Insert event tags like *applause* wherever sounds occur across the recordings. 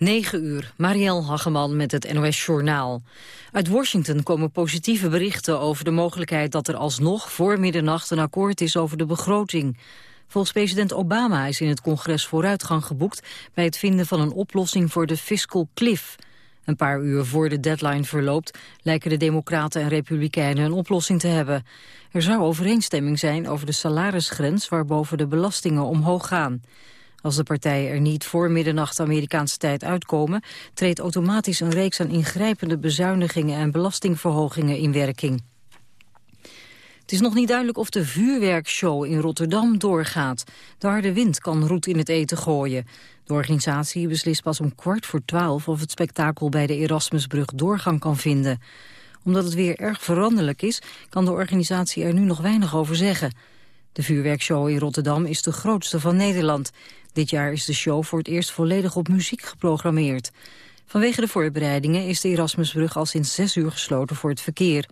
9 uur, Marielle Hageman met het NOS Journaal. Uit Washington komen positieve berichten over de mogelijkheid dat er alsnog voor middernacht een akkoord is over de begroting. Volgens president Obama is in het congres vooruitgang geboekt bij het vinden van een oplossing voor de fiscal cliff. Een paar uur voor de deadline verloopt lijken de democraten en republikeinen een oplossing te hebben. Er zou overeenstemming zijn over de salarisgrens waarboven de belastingen omhoog gaan. Als de partijen er niet voor middernacht Amerikaanse tijd uitkomen... treedt automatisch een reeks aan ingrijpende bezuinigingen en belastingverhogingen in werking. Het is nog niet duidelijk of de vuurwerkshow in Rotterdam doorgaat. De harde wind kan roet in het eten gooien. De organisatie beslist pas om kwart voor twaalf of het spektakel bij de Erasmusbrug doorgang kan vinden. Omdat het weer erg veranderlijk is, kan de organisatie er nu nog weinig over zeggen. De vuurwerkshow in Rotterdam is de grootste van Nederland. Dit jaar is de show voor het eerst volledig op muziek geprogrammeerd. Vanwege de voorbereidingen is de Erasmusbrug al sinds zes uur gesloten voor het verkeer.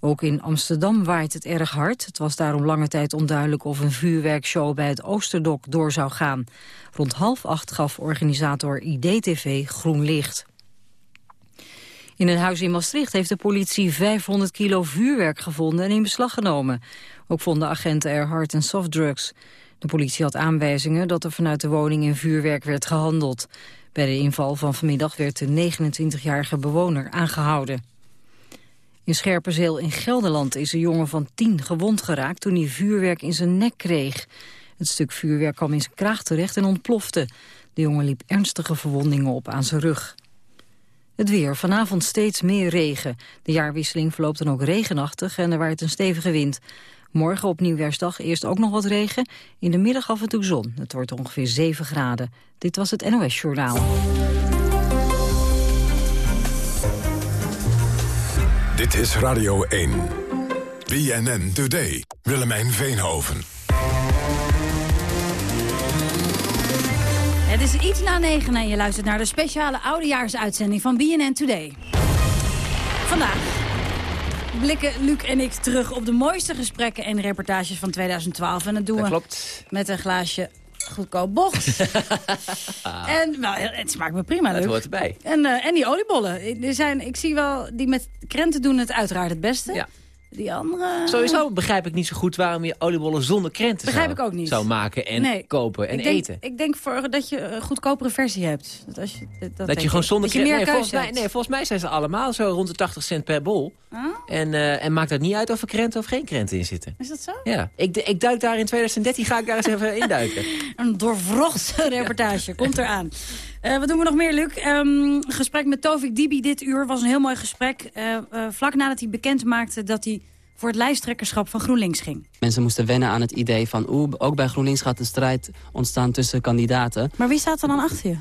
Ook in Amsterdam waait het erg hard. Het was daarom lange tijd onduidelijk of een vuurwerkshow bij het Oosterdok door zou gaan. Rond half acht gaf organisator IDTV groen licht. In een huis in Maastricht heeft de politie 500 kilo vuurwerk gevonden en in beslag genomen. Ook vonden agenten er hard- en softdrugs. De politie had aanwijzingen dat er vanuit de woning in vuurwerk werd gehandeld. Bij de inval van vanmiddag werd de 29-jarige bewoner aangehouden. In Scherpenzeel in Gelderland is een jongen van tien gewond geraakt toen hij vuurwerk in zijn nek kreeg. Het stuk vuurwerk kwam in zijn kraag terecht en ontplofte. De jongen liep ernstige verwondingen op aan zijn rug. Het weer. Vanavond steeds meer regen. De jaarwisseling verloopt dan ook regenachtig en er waait een stevige wind. Morgen op Nieuwjaarsdag eerst ook nog wat regen. In de middag af en toe zon. Het wordt ongeveer 7 graden. Dit was het NOS Journaal. Dit is Radio 1. BNN Today. Willemijn Veenhoven. Het is iets na negen en je luistert naar de speciale oudejaarsuitzending van BNN Today. Vandaag blikken Luc en ik terug op de mooiste gesprekken en reportages van 2012. En dat doen dat we klopt. met een glaasje goedkoop bocht. *laughs* en nou, het smaakt me prima, Luc. Het hoort erbij. En, uh, en die oliebollen. Er zijn, ik zie wel, die met krenten doen het uiteraard het beste. Ja. Die andere... Sowieso begrijp ik niet zo goed waarom je oliebollen zonder krenten begrijp zou, ik ook niet. zou maken en nee. kopen en ik denk, eten. Ik denk voor, dat je een goedkopere versie hebt. Dat, als je, dat, dat je gewoon zonder krenten... Nee, volgens mij, nee, volgens mij zijn ze allemaal zo rond de 80 cent per bol. Oh? En, uh, en maakt dat niet uit of er krenten of geen krenten in zitten. Is dat zo? Ja. Ik, ik duik daar in 2013, ga ik daar eens even induiken. *laughs* een doorvrochte *laughs* reportage, komt eraan. Uh, wat doen we nog meer, Luc? Um, gesprek met Tovik Dibi dit uur was een heel mooi gesprek. Uh, uh, vlak nadat hij bekend maakte dat hij voor het lijsttrekkerschap van GroenLinks ging. Mensen moesten wennen aan het idee van... oeh, ook bij GroenLinks gaat een strijd ontstaan tussen kandidaten. Maar wie staat er dan achter je?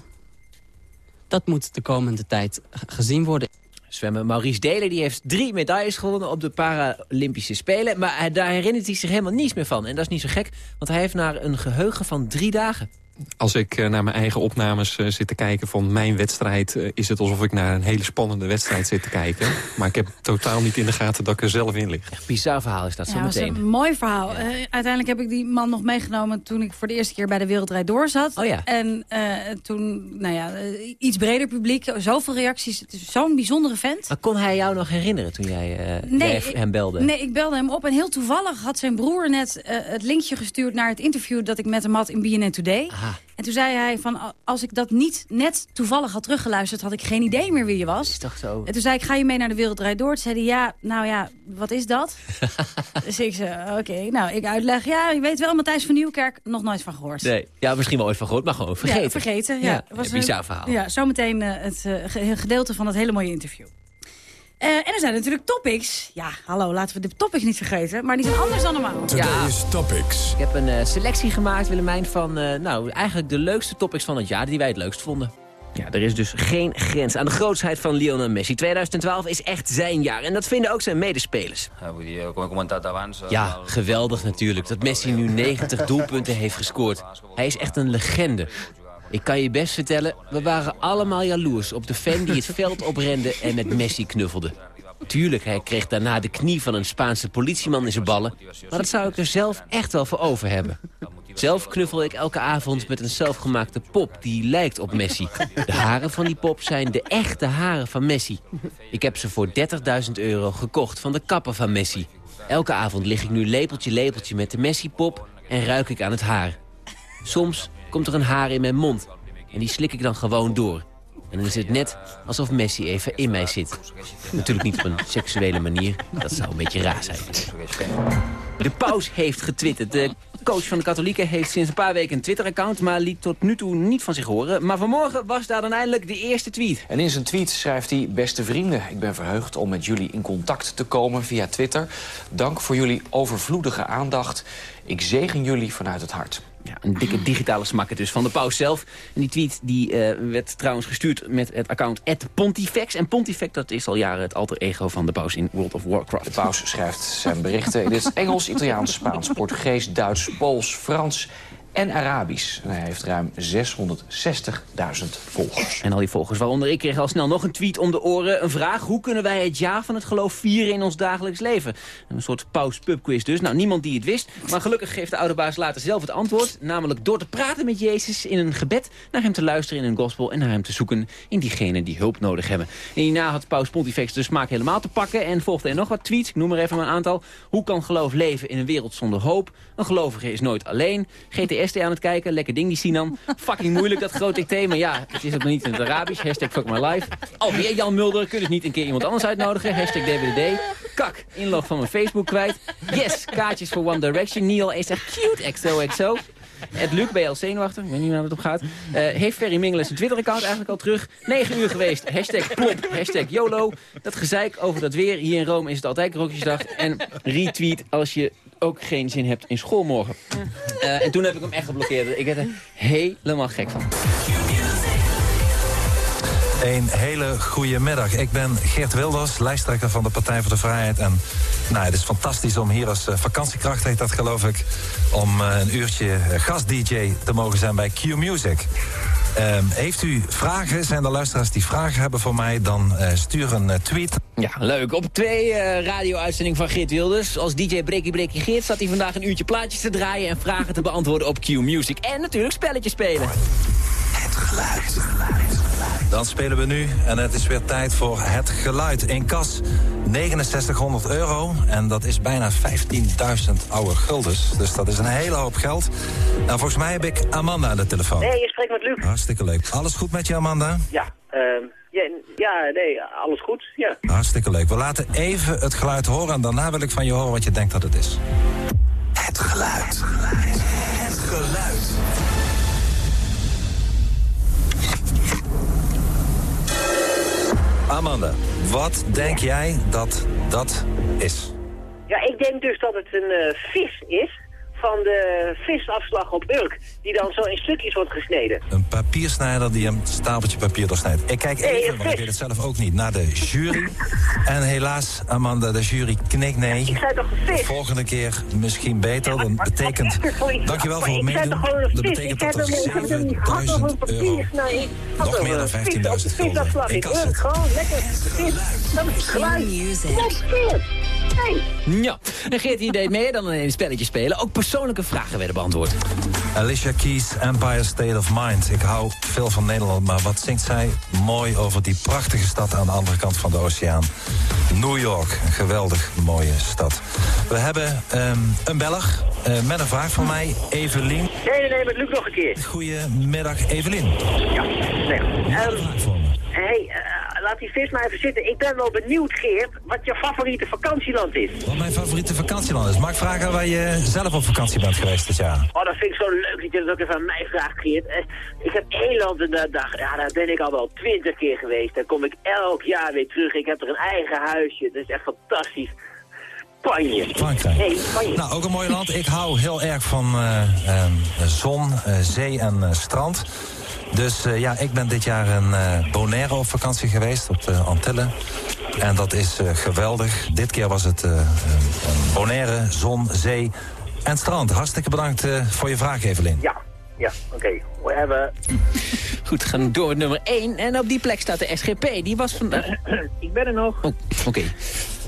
Dat moet de komende tijd gezien worden. Zwemmer Maurice Delen die heeft drie medailles gewonnen op de Paralympische Spelen. Maar hij, daar herinnert hij zich helemaal niets meer van. En dat is niet zo gek, want hij heeft naar een geheugen van drie dagen. Als ik uh, naar mijn eigen opnames uh, zit te kijken van mijn wedstrijd... Uh, is het alsof ik naar een hele spannende wedstrijd zit te kijken. *laughs* Maar ik heb totaal niet in de gaten dat ik er zelf in lig. Echt bizar verhaal is dat ja, zo meteen. Dat is een mooi verhaal. Ja. uiteindelijk heb ik die man nog meegenomen toen ik voor de eerste keer bij de Wereldrijd door zat. Oh ja. En toen, nou ja, iets breder publiek, zoveel reacties. Het is zo'n bijzondere vent. Maar kon hij jou nog herinneren toen jij, nee, jij hem belde? Nee, ik belde hem op. En heel toevallig had zijn broer net het linkje gestuurd naar het interview dat ik met hem had in BNN Today. En toen zei hij van, als ik dat niet net toevallig had teruggeluisterd... had ik geen idee meer wie je was. Is toch zo? En toen zei ik, ga je mee naar de Wereldrijd Door? Toen zei hij, ja, nou ja, wat is dat? *laughs* dus ik zei, oké, okay, nou, ik uitleg. Ja, je weet wel, Matthijs van Nieuwkerk, nog nooit van gehoord. Nee, ja, misschien wel ooit van gehoord, maar gewoon vergeten. Ja, vergeten, ja. ja was een bizar verhaal. Ja, zometeen uh, het uh, gedeelte van het hele mooie interview. Uh, en er zijn natuurlijk topics. Ja, hallo, laten we de topics niet vergeten. Maar die zijn anders dan normaal. Today's ja. topics. Ik heb een uh, selectie gemaakt, Willemijn, van uh, nou, eigenlijk de leukste topics van het jaar... die wij het leukst vonden. Ja, er is dus geen grens aan de grootsheid van Lionel Messi. 2012 is echt zijn jaar en dat vinden ook zijn medespelers. Ja, geweldig natuurlijk dat Messi nu 90 doelpunten heeft gescoord. Hij is echt een legende. Ik kan je best vertellen, we waren allemaal jaloers op de fan die het veld oprende en met Messi knuffelde. Tuurlijk, hij kreeg daarna de knie van een Spaanse politieman in zijn ballen, maar dat zou ik er zelf echt wel voor over hebben. Zelf knuffel ik elke avond met een zelfgemaakte pop die lijkt op Messi. De haren van die pop zijn de echte haren van Messi. Ik heb ze voor 30.000 euro gekocht van de kapper van Messi. Elke avond lig ik nu lepeltje lepeltje met de Messi-pop en ruik ik aan het haar. Soms komt er een haar in mijn mond en die slik ik dan gewoon door. En dan is het net alsof Messi even in mij zit. Natuurlijk niet op een seksuele manier. Dat zou een beetje raar zijn. De paus heeft getwitterd. De coach van de katholieken heeft sinds een paar weken een Twitter-account... maar liet tot nu toe niet van zich horen. Maar vanmorgen was daar dan eindelijk de eerste tweet. En in zijn tweet schrijft hij... Beste vrienden, ik ben verheugd om met jullie in contact te komen via Twitter. Dank voor jullie overvloedige aandacht. Ik zegen jullie vanuit het hart. Ja, een dikke digitale smakker dus van de paus zelf. En die tweet die, eh, werd trouwens gestuurd met het account Pontifex. En Pontifex dat is al jaren het alter ego van de paus in World of Warcraft. De paus schrijft zijn berichten in het Engels, Italiaans, Spaans, Portugees, Duits, Pools, Frans en Arabisch. Hij heeft ruim 660.000 volgers. En al die volgers, waaronder ik, kreeg al snel nog een tweet om de oren. Een vraag, hoe kunnen wij het jaar van het geloof vieren in ons dagelijks leven? Een soort paus-pubquiz dus. Nou, niemand die het wist. Maar gelukkig geeft de oude baas later zelf het antwoord. Namelijk door te praten met Jezus in een gebed... naar hem te luisteren in een gospel en naar hem te zoeken in diegenen die hulp nodig hebben. En hierna had paus Pontifex de smaak helemaal te pakken... en volgde er nog wat tweets, ik noem er even maar een aantal. Hoe kan geloof leven in een wereld zonder hoop? Een gelovige is nooit alleen. GTS aan het kijken. Lekker ding die Sinan. Fucking moeilijk dat grote. Maar ja, het is ook nog niet in het Arabisch. Hashtag fuck my life. Alweer Jan Mulder. Kun dus niet een keer iemand anders uitnodigen. Hashtag DWDD. Kak. Inlog van mijn Facebook kwijt. Yes. Kaartjes voor One Direction. Neil is echt cute. XOXO. Het Luc, BL zenuwachtig, ik weet niet waar het op gaat. Uh, heeft Ferry Mingelen zijn Twitter-account eigenlijk al terug. 9 uur geweest, hashtag plop, hashtag YOLO. Dat gezeik over dat weer. Hier in Rome is het altijd rokjesdag. En retweet als je ook geen zin hebt in school morgen. Uh, en toen heb ik hem echt geblokkeerd. Ik werd er helemaal gek van. Een hele goede middag. Ik ben Geert Wilders, lijsttrekker van de Partij voor de Vrijheid. En nou, het is fantastisch om hier als uh, vakantiekracht, heet dat geloof ik... om uh, een uurtje gast-dj te mogen zijn bij Q Music. Um, heeft u vragen, zijn er luisteraars die vragen hebben voor mij... dan uh, stuur een tweet. Ja, leuk. Op twee uh, radio-uitzending van Geert Wilders. Als DJ Breaky Breaky Geert zat hij vandaag een uurtje plaatjes te draaien... en vragen te beantwoorden op Q Music. En natuurlijk spelletjes spelen. Het geluid. Dan spelen we nu, en het is weer tijd voor het geluid. In kas 6900 euro. En dat is bijna 15.000 oude guldens. Dus dat is een hele hoop geld. Nou, volgens mij heb ik Amanda aan de telefoon. Nee, je spreekt met Luc. Hartstikke leuk. Alles goed met je, Amanda? Ja, uh, ja, ja, nee, alles goed, ja. Hartstikke leuk. We laten even het geluid horen en daarna wil ik van je horen wat je denkt dat het is. Het geluid. Het geluid. Het geluid. Amanda, wat denk jij dat dat is? Ja, ik denk dus dat het een uh, vis is van de visafslag op Urk. Die dan zo in stukjes wordt gesneden. Een papiersnijder die een stapeltje papier doorsnijdt. Ik kijk even, nee, want ik weet het zelf ook niet, naar de jury. *laughs* en helaas, Amanda, de jury knikt nee. Ik zei toch een vis? Volgende keer misschien beter. Dan betekent... Dankjewel voor het meedoen. Dat betekent dat er 7000 euro... Nog meer dan 15.000 gulden. Ik kan het. Gewoon lekker vis. Dat is geluid. Ja, en Geert die deed meer dan een spelletje spelen. Ook persoonlijke vragen werden beantwoord. Alicia Keys, Empire State of Mind. Ik hou veel van Nederland, maar wat zingt zij mooi over die prachtige stad aan de andere kant van de oceaan. New York, een geweldig mooie stad. We hebben um, een Belg uh, met een vraag van mij, Evelien. Nee, nee, nee, met Luc nog een keer. Goedemiddag, Evelien. Ja, nee. Um, me. Hey, uh, laat die vis maar even zitten. Ik ben wel benieuwd, Geert, wat je favoriete vakantieland is. Wat mijn favoriete vakantieland is? Mag ik vragen waar je zelf op vakantie bent geweest dit jaar? Oh, dat vind ik zo leuk dat je dat ook even aan mij vraagt, Geert. Uh, ik heb één land en daar, daar, ja, daar ben ik al wel twintig keer geweest. Daar kom ik elk jaar weer terug. Ik heb er een eigen huisje. Dat is echt fantastisch. Spanje. Frankrijk. Nee, Spanje. Nou, ook een mooi land. Ik hou heel erg van uh, um, zon, zee en strand. Dus uh, ja, ik ben dit jaar in uh, Bonaire op vakantie geweest, op de Antillen. En dat is uh, geweldig. Dit keer was het Bonaire, zon, zee en strand. Hartstikke bedankt voor je vraag, Evelien. Ja, ja, oké. Okay. We hebben... *laughs* Goed, gaan door nummer 1. En op die plek staat de SGP. Die was vandaag... *clears throat* ik ben er nog. Oh, oké. Okay.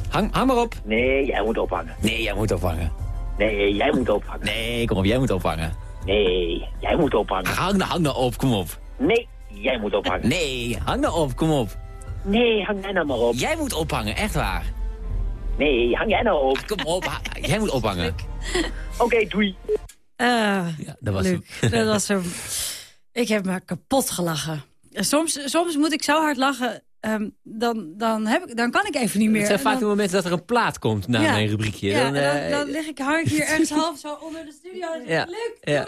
Hang, hang maar op. Nee, jij moet ophangen. Nee, jij moet ophangen. Nee, jij moet ophangen. Nee, kom op, jij moet ophangen. Nee, jij moet ophangen. Hang nou, hang nou op, kom op. Nee, jij moet ophangen. Nee, hang nou op, kom op. Nee, hang jij nou maar op. Jij moet ophangen, echt waar. Nee, hang jij nou op. Kom op, jij moet ophangen. Oké, doei. Eh, Ja, dat was Luc, hem. *laughs* dat was hem. Ik heb me kapot gelachen. En Soms, soms moet ik zo hard lachen, ehm, dan, dan, heb ik, dan kan ik even niet meer. Het zijn vaak de momenten dat er een plaat komt na Ja. mijn rubriekje. ja, dan, dan, eh, dan lig ik, hang ik *laughs* hier ergens half zo onder de studio. Ja. Luc, *laughs* ja.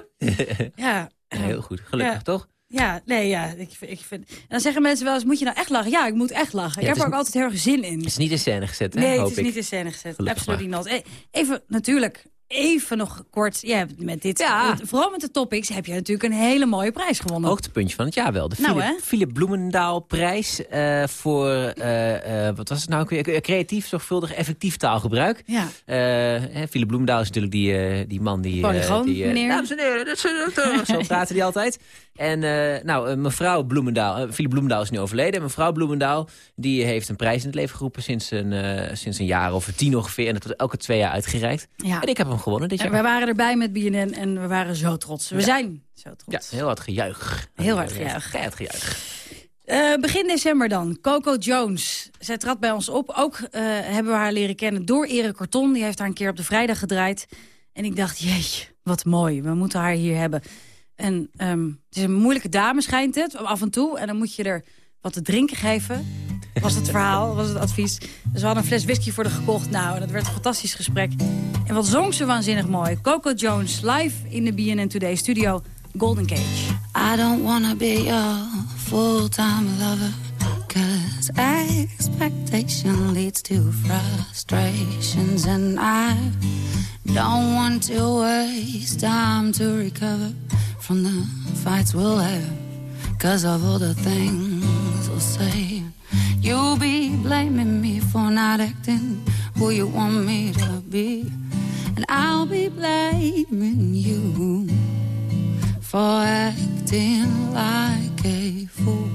ja. Heel goed, gelukkig toch? Ja, nee, ja. Ik, ik vind, en dan zeggen mensen wel eens, moet je nou echt lachen? Ja, ik moet echt lachen. Ik heb er ook altijd heel erg zin in. Het is niet in scène gezet, hè? Nee, hoop het is ik. niet in scène gezet. Absoluut. E- Even, natuurlijk, even nog kort. Je hebt met dit, Ja. vooral met de topics, heb je natuurlijk een hele mooie prijs gewonnen. Hoogtepuntje van het jaar wel. De Nou, Philip? Philip Bloemendaal prijs eh, voor, eh, eh, wat was het nou? Creatief, zorgvuldig, effectief taalgebruik. Ja. Eh, hè, Philip Bloemendaal is natuurlijk die, die man die... Polygoon, die, eh, meneer. Dames en heren, dat is- zo praten die altijd. En eh, nou, mevrouw Bloemendaal, Philip Bloemendaal is nu overleden. Mevrouw Bloemendaal, die heeft een prijs in het leven geroepen sinds een, sinds een jaar of tien ongeveer. En dat wordt elke twee jaar uitgereikt. Ja. En ik heb hem gewonnen dit En jaar. we waren erbij met BNN en we waren zo trots. We Ja. zijn zo Ja, trots. heel hard gejuich. Heel hard gejuich. Keihard gejuich. Eh, begin december dan. Coco Jones. Zij trad bij ons op. Ook eh, hebben we haar leren kennen door Erik Corton. Die heeft haar een keer op de vrijdag gedraaid. En ik dacht, jeetje, wat mooi. We moeten haar hier hebben. En ehm, het is een moeilijke dame, schijnt het, af en toe. En dan moet je er wat te drinken geven. Was het verhaal, was het advies. Dus we hadden een fles whisky voor haar gekocht. Nou, dat werd een fantastisch gesprek. En wat zong ze waanzinnig mooi. Coco Jones, live in de BNN Today studio. Golden Cage. I don't wanna be your full-time lover Cause expectation leads to frustrations And I don't want to waste time to recover From the fights we'll have Cause of all the things we'll say You'll be blaming me for not acting Who you want me to be And I'll be blaming you for acting like a fool.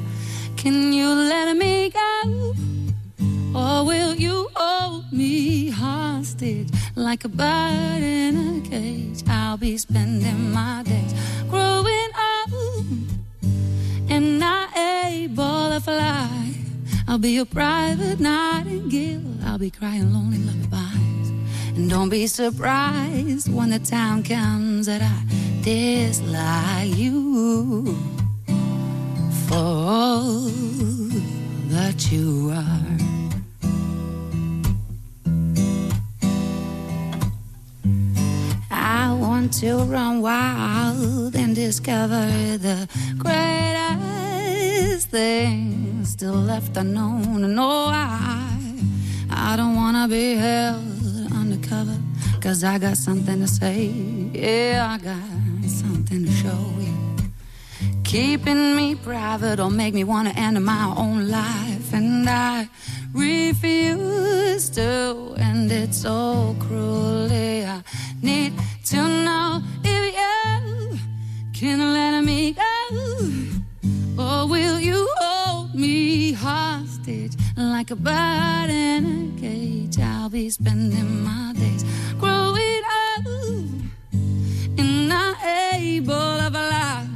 Can you let me go? Or will you hold me hostage like a bird in a cage? I'll be spending my days growing up and not able to fly. I'll be a private nightingale. I'll be crying lonely lullabies. And don't be surprised when the time comes that I dislike you for all that you are. I want to run wild and discover the greatest thing still left unknown. And oh, I, I don't wanna be held undercover, cause I got something to say. Yeah, I got something to show you. Keeping me private or make me wanna end my own life, and I refuse to end it so cruelly. I need to know if you can let me go, or will you hold me hostage like a bird in a cage? I'll be spending my days growing up and not able of a lie.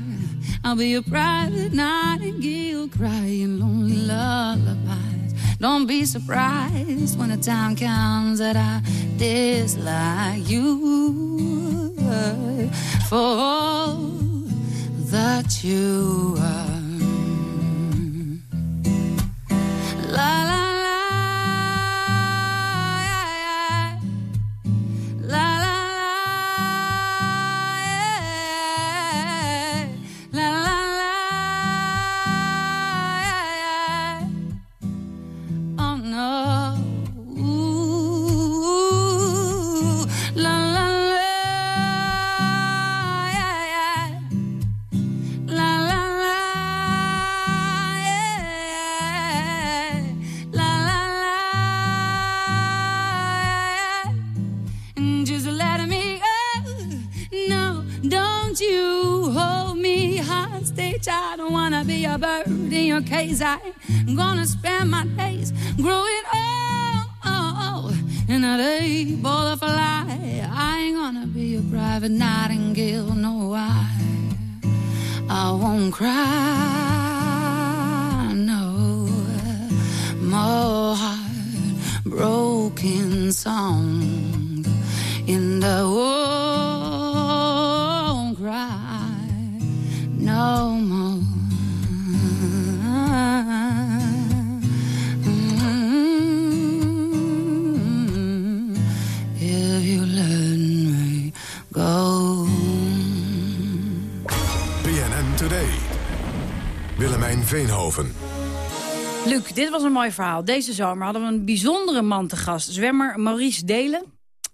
I'll be a private nightingale crying lonely lullabies. Don't be surprised when the time comes that I dislike you for all that you are. Cage. I'm gonna spend my days growing old in a day butterfly. I ain't gonna be a private nightingale, no, I, I won't cry, no. My heart broken song in the won't Veenhoven. Luc, dit was een mooi verhaal. Deze zomer hadden we een bijzondere man te gast. Zwemmer Maurice Delen.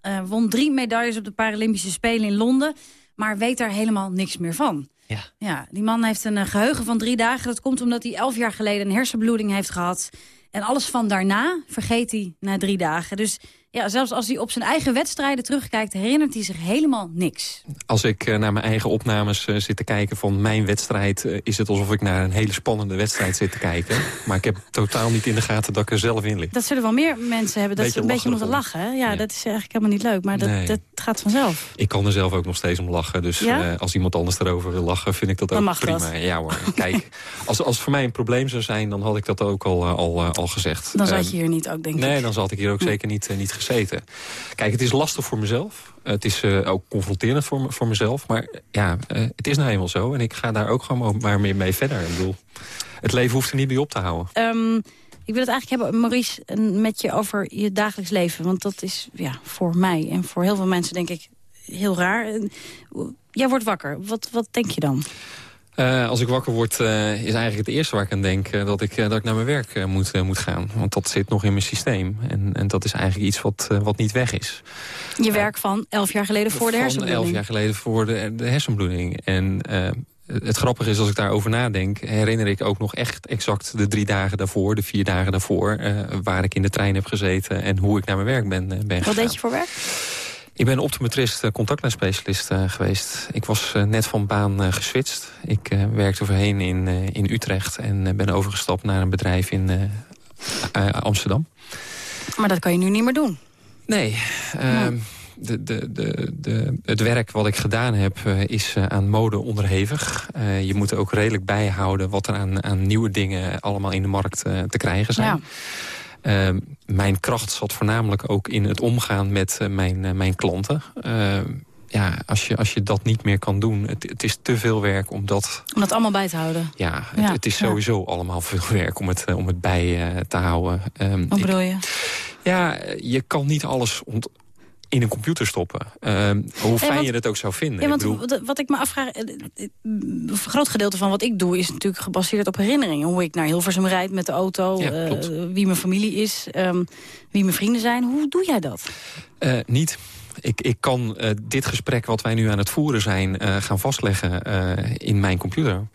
Eh, won drie medailles op de Paralympische Spelen in Londen. Maar weet daar helemaal niks meer van. Ja. Ja, die man heeft een eh, geheugen van drie dagen. Dat komt omdat hij elf jaar geleden een hersenbloeding heeft gehad. En alles van daarna vergeet hij na drie dagen. Dus ja, zelfs als hij op zijn eigen wedstrijden terugkijkt... herinnert hij zich helemaal niks. Als ik eh, naar mijn eigen opnames eh, zit te kijken van mijn wedstrijd... eh, is het alsof ik naar een hele spannende wedstrijd zit te kijken. *laughs* Maar ik heb totaal niet in de gaten dat ik er zelf in lig. Dat zullen wel meer mensen hebben, dat Beetje ze een beetje lachen moeten lachen. hè? Ja, Ja. dat is eigenlijk helemaal niet leuk, maar dat, Nee. dat gaat vanzelf. Ik kan er zelf ook nog steeds om lachen. Dus Ja? als iemand anders erover wil lachen, vind ik dat Dan ook mag prima. dat. Ja hoor, *laughs* kijk, als, als het voor mij een probleem zou zijn... dan had ik dat ook al, al, al gezegd. Dan zat Ehm, je hier niet ook, denk ik. Nee, dan zat ik hier ook zeker niet, niet gezeten. Kijk, het is lastig voor mezelf. Het is eh, ook confronterend voor, me- voor mezelf. Maar eh, ja, eh, het is nou eenmaal zo. En ik ga daar ook gewoon maar mee, verder. Ik bedoel, het leven hoeft er niet bij op te houden. Ehm, ik wil het eigenlijk hebben, Maurice, met je over je dagelijks leven. Want dat is ja, voor mij en voor heel veel mensen, denk ik, heel raar. Jij wordt wakker. Wat, wat denk je dan? Eh, als ik wakker word, eh, is eigenlijk het eerste waar ik aan denk... eh, dat, ik, dat ik naar mijn werk moet, moet gaan. Want dat zit nog in mijn systeem. En, en dat is eigenlijk iets wat, wat niet weg is. Je werk van elf jaar geleden voor de Van hersenbloeding. elf jaar geleden voor de, de hersenbloeding. En het grappige is, als ik daarover nadenk... herinner ik ook nog echt exact de drie dagen daarvoor... de vier dagen daarvoor, waar ik in de trein heb gezeten... en hoe ik naar mijn werk ben, ben Wat gegaan. deed je voor werk? Ik ben optometrist, eh, contactlensspecialist eh, geweest. Ik was eh, net van baan eh, geswitcht. Ik werkte voorheen in, in Utrecht... en ben overgestapt naar een bedrijf in Amsterdam. Maar dat kan je nu niet meer doen. Nee, ehm, de, de, de, de, het werk wat ik gedaan heb is aan mode onderhevig. Je moet er ook redelijk bijhouden wat er aan, aan nieuwe dingen allemaal in de markt te krijgen zijn. Ja. Ehm, mijn kracht zat voornamelijk ook in het omgaan met eh, mijn, eh, mijn klanten. Ehm, ja, als je, als je dat niet meer kan doen, het, het is te veel werk om dat... Om dat allemaal bij te houden. Ja, het, Ja, het is ja. sowieso allemaal veel *laughs* werk om het, eh, om het bij te houden. Ehm, Wat bedoel je? ja, je kan niet alles ont- in een computer stoppen. Ehm, hoe fijn want- je het ook zou vinden. Ja, want ik bedoel, wat, ik me afvraag... eh, eh, Een groot gedeelte van wat ik doe is natuurlijk gebaseerd op herinneringen. Hoe ik naar Hilversum rijd met de auto, Ja, eh, wie mijn familie is, ehm, wie mijn vrienden zijn. Hoe doe jij dat? eh, niet. Ik, ik kan eh, dit gesprek wat wij nu aan het voeren zijn... eh, gaan vastleggen eh, in mijn computer.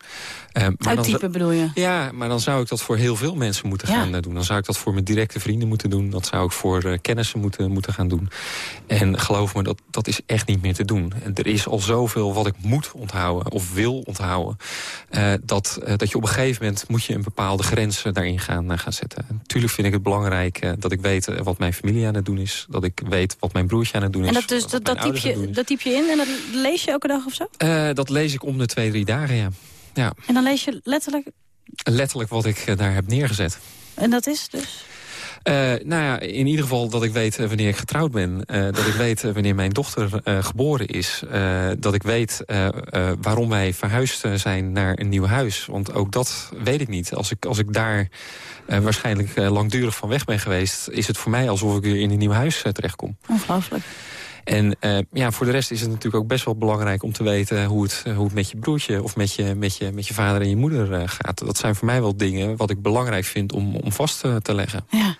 Maar dan- Uittypen bedoel je? Ja, maar dan zou ik dat voor heel veel mensen moeten Ja. gaan doen. Dan zou ik dat voor mijn directe vrienden moeten doen. Dat zou ik voor kennissen moeten, moeten gaan doen. En geloof me, dat, dat is echt niet meer te doen. En er is al zoveel wat ik moet onthouden of wil onthouden. dat, dat je op een gegeven moment moet je een bepaalde grens daarin gaan, gaan zetten. Natuurlijk vind ik het belangrijk dat ik weet wat mijn familie aan het doen is. Dat ik weet wat mijn broertje aan het doen is. Dat, dus, dat, typ je, dat typ je in en dat lees je elke dag of zo? Eh, dat lees ik om de twee, drie dagen, ja. ja. En dan lees je letterlijk... Letterlijk wat ik eh, daar heb neergezet. En dat is dus... Eh, nou ja, in ieder geval dat ik weet wanneer ik getrouwd ben. Dat ik weet wanneer mijn dochter geboren is. Dat ik weet waarom wij verhuisd zijn naar een nieuw huis. Want ook dat weet ik niet. Als ik, als ik daar waarschijnlijk langdurig van weg ben geweest... is het voor mij alsof ik weer in een nieuw huis terechtkom. Ongelooflijk. En eh, ja, voor de rest is het natuurlijk ook best wel belangrijk om te weten hoe het, hoe het met je broertje of met je, met je, met je vader en je moeder eh, gaat. Dat zijn voor mij wel dingen wat ik belangrijk vind om, om vast eh, te leggen. Ja.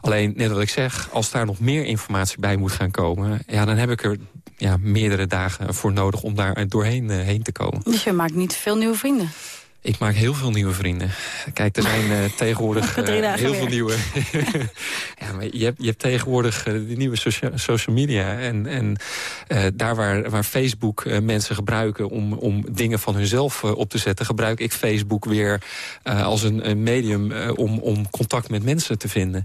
Alleen, net wat ik zeg, als daar nog meer informatie bij moet gaan komen... Ja, dan heb ik er ja, meerdere dagen voor nodig om daar doorheen eh, heen te komen. Dus je maakt niet veel nieuwe vrienden. Ik maak heel veel nieuwe vrienden. Kijk, er zijn uh, tegenwoordig *laughs* uh, heel weer. veel nieuwe... *laughs* ja, maar je hebt, je hebt tegenwoordig uh, die nieuwe socia social media. En, en daar waar, waar Facebook mensen gebruiken om, om dingen van hunzelf op te zetten... gebruik ik Facebook weer als een, een medium om, om contact met mensen te vinden.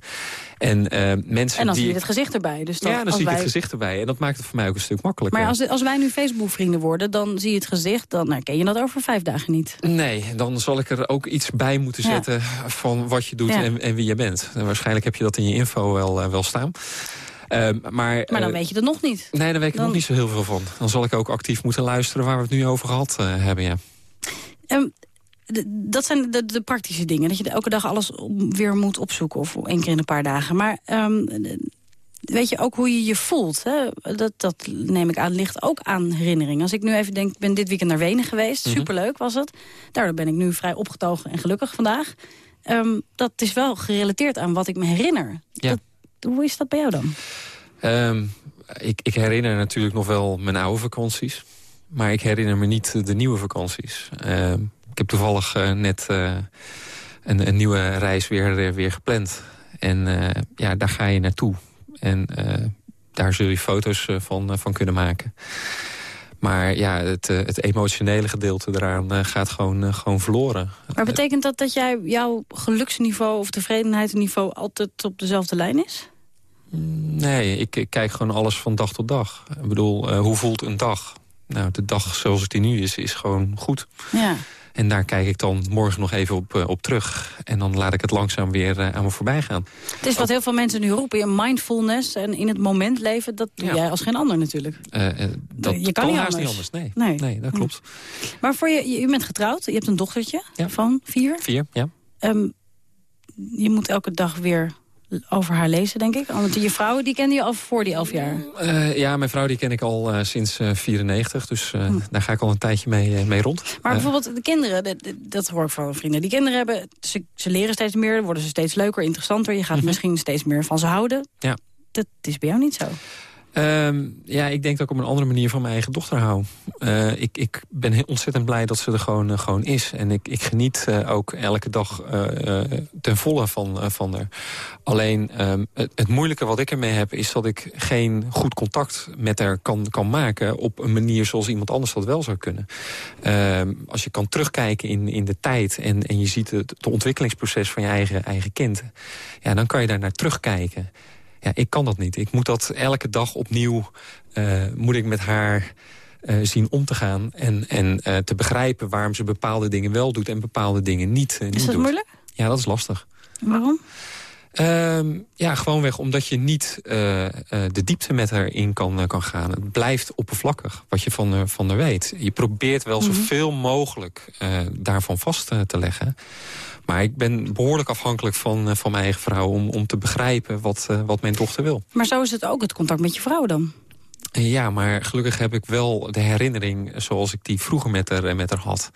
En, mensen en dan die... zie je het gezicht erbij. Dus dan, ja, dan zie wij... ik het gezicht erbij. En dat maakt het voor mij ook een stuk makkelijker. Maar als, als wij nu Facebook-vrienden worden, dan zie je het gezicht... dan herken je dat over vijf dagen niet. Nee, dan zal ik er ook iets bij moeten zetten van wat je doet en, en, wie je bent. En waarschijnlijk heb je dat in je info wel, uh, wel staan. Uh, maar, maar dan uh, weet je het nog niet. Nee, daar weet ik dan... nog niet zo heel veel van. Dan zal ik ook actief moeten luisteren waar we het nu over gehad uh, hebben, ja. Um, dat zijn de, de, praktische dingen. Dat je elke dag alles weer moet opzoeken. Of één keer in een paar dagen. Maar um, weet je ook hoe je je voelt. Hè? Dat, dat neem ik aan, ligt ook aan herinneringen. Als ik nu even denk, ik ben dit weekend naar Wenen geweest. Mm Superleuk was het. Daardoor ben ik nu vrij opgetogen en gelukkig vandaag. Um, dat is wel gerelateerd aan wat ik me herinner. Ja. Dat, hoe is dat bij jou dan? Um, ik, ik, herinner natuurlijk nog wel mijn oude vakanties. Maar ik herinner me niet de nieuwe vakanties. Uh, ik heb toevallig uh, net uh, een, een, nieuwe reis weer, weer gepland. En ja, daar ga je naartoe. En uh, daar zul je foto's uh, van, uh, van kunnen maken. Maar ja, het, het emotionele gedeelte eraan gaat gewoon, gewoon verloren. Maar betekent dat dat jij, jouw geluksniveau of tevredenheidsniveau... altijd op dezelfde lijn is? Nee, ik, ik kijk gewoon alles van dag tot dag. Ik bedoel, hoe voelt een dag? Nou, de dag zoals het die nu is, is gewoon goed. Ja. En daar kijk ik dan morgen nog even op, op terug. En dan laat ik het langzaam weer uh, aan me voorbij gaan. Het is wat heel veel mensen nu roepen. Mindfulness en in het moment leven, dat doe ja. jij als geen ander natuurlijk. Uh, dat je kan, niet anders. niet anders. Nee, nee. nee dat klopt. Maar voor je, je bent getrouwd. Je hebt een dochtertje ja. van vier. Vier, ja. Um, je moet elke dag weer over haar lezen, denk ik. Want je vrouw, die kende je al voor die elf jaar. Uh, ja, mijn vrouw die ken ik al uh, sinds uh, 94. Dus hm. daar ga ik al een tijdje mee, mee rond. Maar bijvoorbeeld de kinderen, dat, dat hoor ik van vrienden. Die kinderen hebben, ze, ze, leren steeds meer, worden ze steeds leuker, interessanter. Je gaat mm -hmm. misschien steeds meer van ze houden. Ja. Dat is bij jou niet zo. Um, ja, ik denk dat ik op een andere manier van mijn eigen dochter hou. Uh, ik, ik ben ontzettend blij dat ze er gewoon, uh, gewoon is. En ik, ik geniet uh, ook elke dag ten volle van, van haar. Alleen um, het, moeilijke wat ik ermee heb... is dat ik geen goed contact met haar kan, kan maken... op een manier zoals iemand anders dat wel zou kunnen. Um, als je kan terugkijken in, in de tijd... en, en je ziet het, het ontwikkelingsproces van je eigen, eigen kind... Ja, dan kan je daar naar terugkijken... Ja, ik kan dat niet. Ik moet dat elke dag opnieuw uh, moet ik met haar uh, zien om te gaan. En, en uh, te begrijpen waarom ze bepaalde dingen wel doet en bepaalde dingen niet, niet Is dat doet. moeilijk? Ja, dat is lastig. Waarom? Um, ja, gewoonweg omdat je niet uh, uh, de diepte met haar in kan, uh, kan gaan. Het blijft oppervlakkig, wat je van, haar, van haar weet. Je probeert wel mm -hmm. zoveel mogelijk daarvan vast te leggen. Maar ik ben behoorlijk afhankelijk van, van mijn eigen vrouw... om, om te begrijpen wat, wat mijn dochter wil. Maar zo is het ook, het contact met je vrouw dan? Ja, maar gelukkig heb ik wel de herinnering zoals ik die vroeger met haar, met haar had.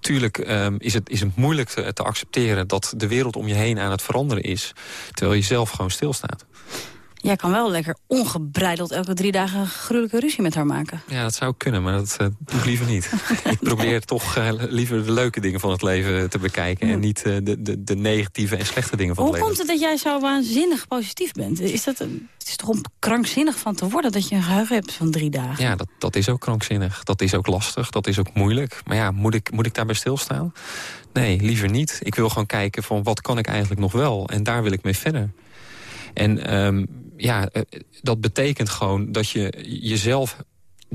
Tuurlijk um, is, het, is het moeilijk te, te accepteren dat de wereld om je heen aan het veranderen is. Terwijl je zelf gewoon stilstaat. Jij kan wel lekker ongebreideld elke drie dagen een gruwelijke ruzie met haar maken. Ja, dat zou kunnen, maar dat uh, doe ik liever niet. *laughs* ik probeer toch uh, liever de leuke dingen van het leven te bekijken... en niet uh, de, de, de, negatieve en slechte dingen van Hoe het leven. Hoe komt het dat jij zo waanzinnig positief bent? Is dat, het is toch om krankzinnig van te worden dat je een geheugen hebt van drie dagen? Ja, dat, dat is ook krankzinnig. Dat is ook lastig, dat is ook moeilijk. Maar ja, moet ik, moet ik daarbij stilstaan? Nee, liever niet. Ik wil gewoon kijken van wat kan ik eigenlijk nog wel? En daar wil ik mee verder. En um, ja, dat betekent gewoon dat je jezelf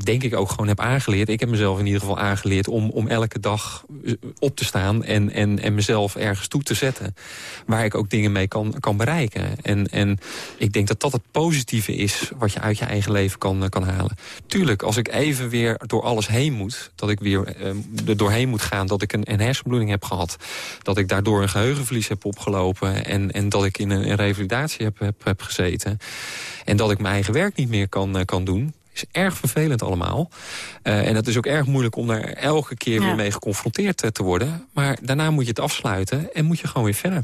denk ik ook gewoon heb aangeleerd. Ik heb mezelf in ieder geval aangeleerd om, om elke dag op te staan... En, en, en mezelf ergens toe te zetten. Waar ik ook dingen mee kan, kan bereiken. En, en ik denk dat dat het positieve is wat je uit je eigen leven kan, kan halen. Tuurlijk, als ik even weer door alles heen moet... dat ik weer uh, er doorheen moet gaan, dat ik een, hersenbloeding heb gehad... dat ik daardoor een geheugenverlies heb opgelopen... en, en dat ik in een, revalidatie heb, heb, heb gezeten... en dat ik mijn eigen werk niet meer kan, kan doen is erg vervelend allemaal. Uh, en het is ook erg moeilijk om daar elke keer ja. weer mee geconfronteerd uh, te worden. Maar daarna moet je het afsluiten en moet je gewoon weer verder.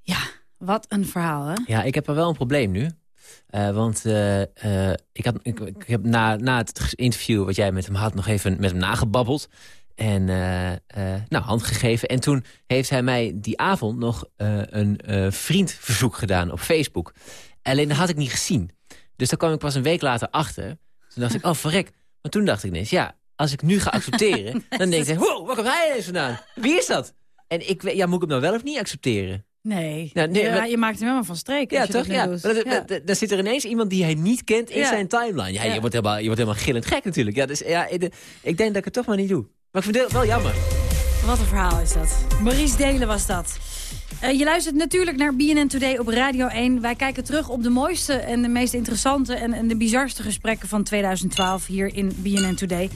Ja, wat een verhaal, hè? Ja, ik heb er wel een probleem nu. Uh, want ik, had, ik, ik, heb na, na het interview wat jij met hem had... nog even met hem nagebabbeld. En uh, uh, nou, hand gegeven. En toen heeft hij mij die avond nog uh, een vriendverzoek gedaan op Facebook. Alleen dat had ik niet gezien. Dus daar kwam ik pas een week later achter. Toen dacht ik, oh verrek. Maar toen dacht ik ineens, ja, als ik nu ga accepteren... *laughs* dan denk ik, wow, waar komt hij ineens vandaan? Wie is dat? En ik, ja, moet ik hem nou wel of niet accepteren? Nee, nou, nee ja, je maakt hem helemaal van streek. Ja, toch? Ja. ja. Dan zit er ineens iemand die hij niet kent in zijn timeline. Ja, Je, wordt helemaal, je wordt helemaal gillend gek natuurlijk. Ja, dus ja, ik, ik denk dat ik het toch maar niet doe. Maar ik vind het wel jammer. Wat een verhaal is dat. Maurice Delen was dat. Uh, je luistert natuurlijk naar BNN Today op Radio 1. Wij kijken terug op de mooiste en de meest interessante... en, en de bizarste gesprekken van 2012 hier in BNN Today.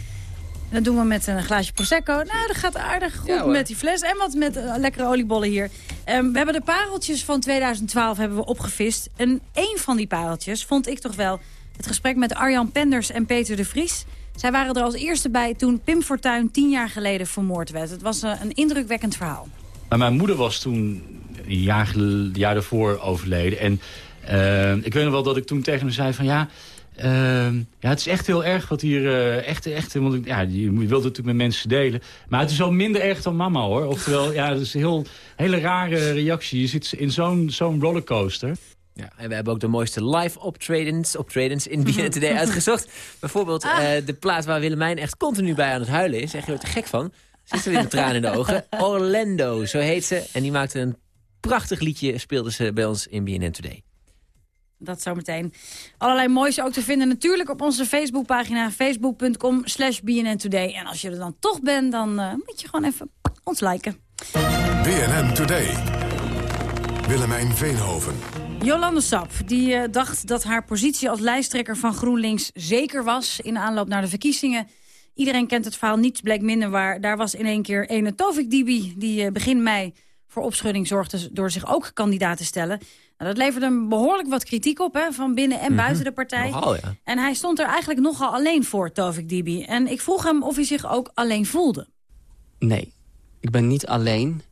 dat doen we met een glaasje Prosecco. Nou, dat gaat aardig goed met die fles. En wat met uh, lekkere oliebollen hier. Um, we hebben de pareltjes van 2012 hebben we opgevist. En één van die pareltjes vond ik toch wel... het gesprek met Arjan Penders en Peter de Vries... Zij waren er als eerste bij toen Pim Fortuyn tien jaar geleden vermoord werd. Het was eh, een indrukwekkend verhaal. Maar mijn moeder was toen een jaar, jaar daarvoor overleden. En uh, ik weet nog wel dat ik toen tegen hem zei van ja... Uh, ja, het is echt heel erg wat hier... Uh, echt, echt, want ja, je wilt het natuurlijk met mensen delen. Maar het is wel minder erg dan mama, hoor. Oftewel, ja, het is een heel, hele rare reactie. Je zit in zo'n zo'n rollercoaster. Ja, en we hebben ook de mooiste live optredens, optredens in BNN Today uitgezocht. *laughs* Bijvoorbeeld ah. uh, de plaats waar Willemijn echt continu bij aan het huilen is. Echt, je wordt er gek van. Zit er weer een traan in de ogen. *laughs* Orlando, zo heet ze. En die maakte een prachtig liedje, speelde ze bij ons in BNN Today. Dat zometeen. Allerlei moois ook te vinden natuurlijk op onze Facebookpagina. Facebook.com slash BNN Today. En als je er dan toch bent, dan uh, moet je gewoon even ons liken. BNN Today. Willemijn Veenhoven. Jolande Sap die, uh, dacht dat haar positie als lijsttrekker van GroenLinks zeker was... in aanloop naar de verkiezingen. Iedereen kent het verhaal, niets bleek minder waar. Daar was in één keer ene Tovik Dibi... die uh, begin mei voor opschudding zorgde door zich ook kandidaat te stellen. Nou, dat leverde hem behoorlijk wat kritiek op hè, van binnen en mhm. buiten de partij. Nogal, ja. En hij stond er eigenlijk nogal alleen voor, Tovik Dibi. En ik vroeg hem of hij zich ook alleen voelde. Nee, ik ben niet alleen.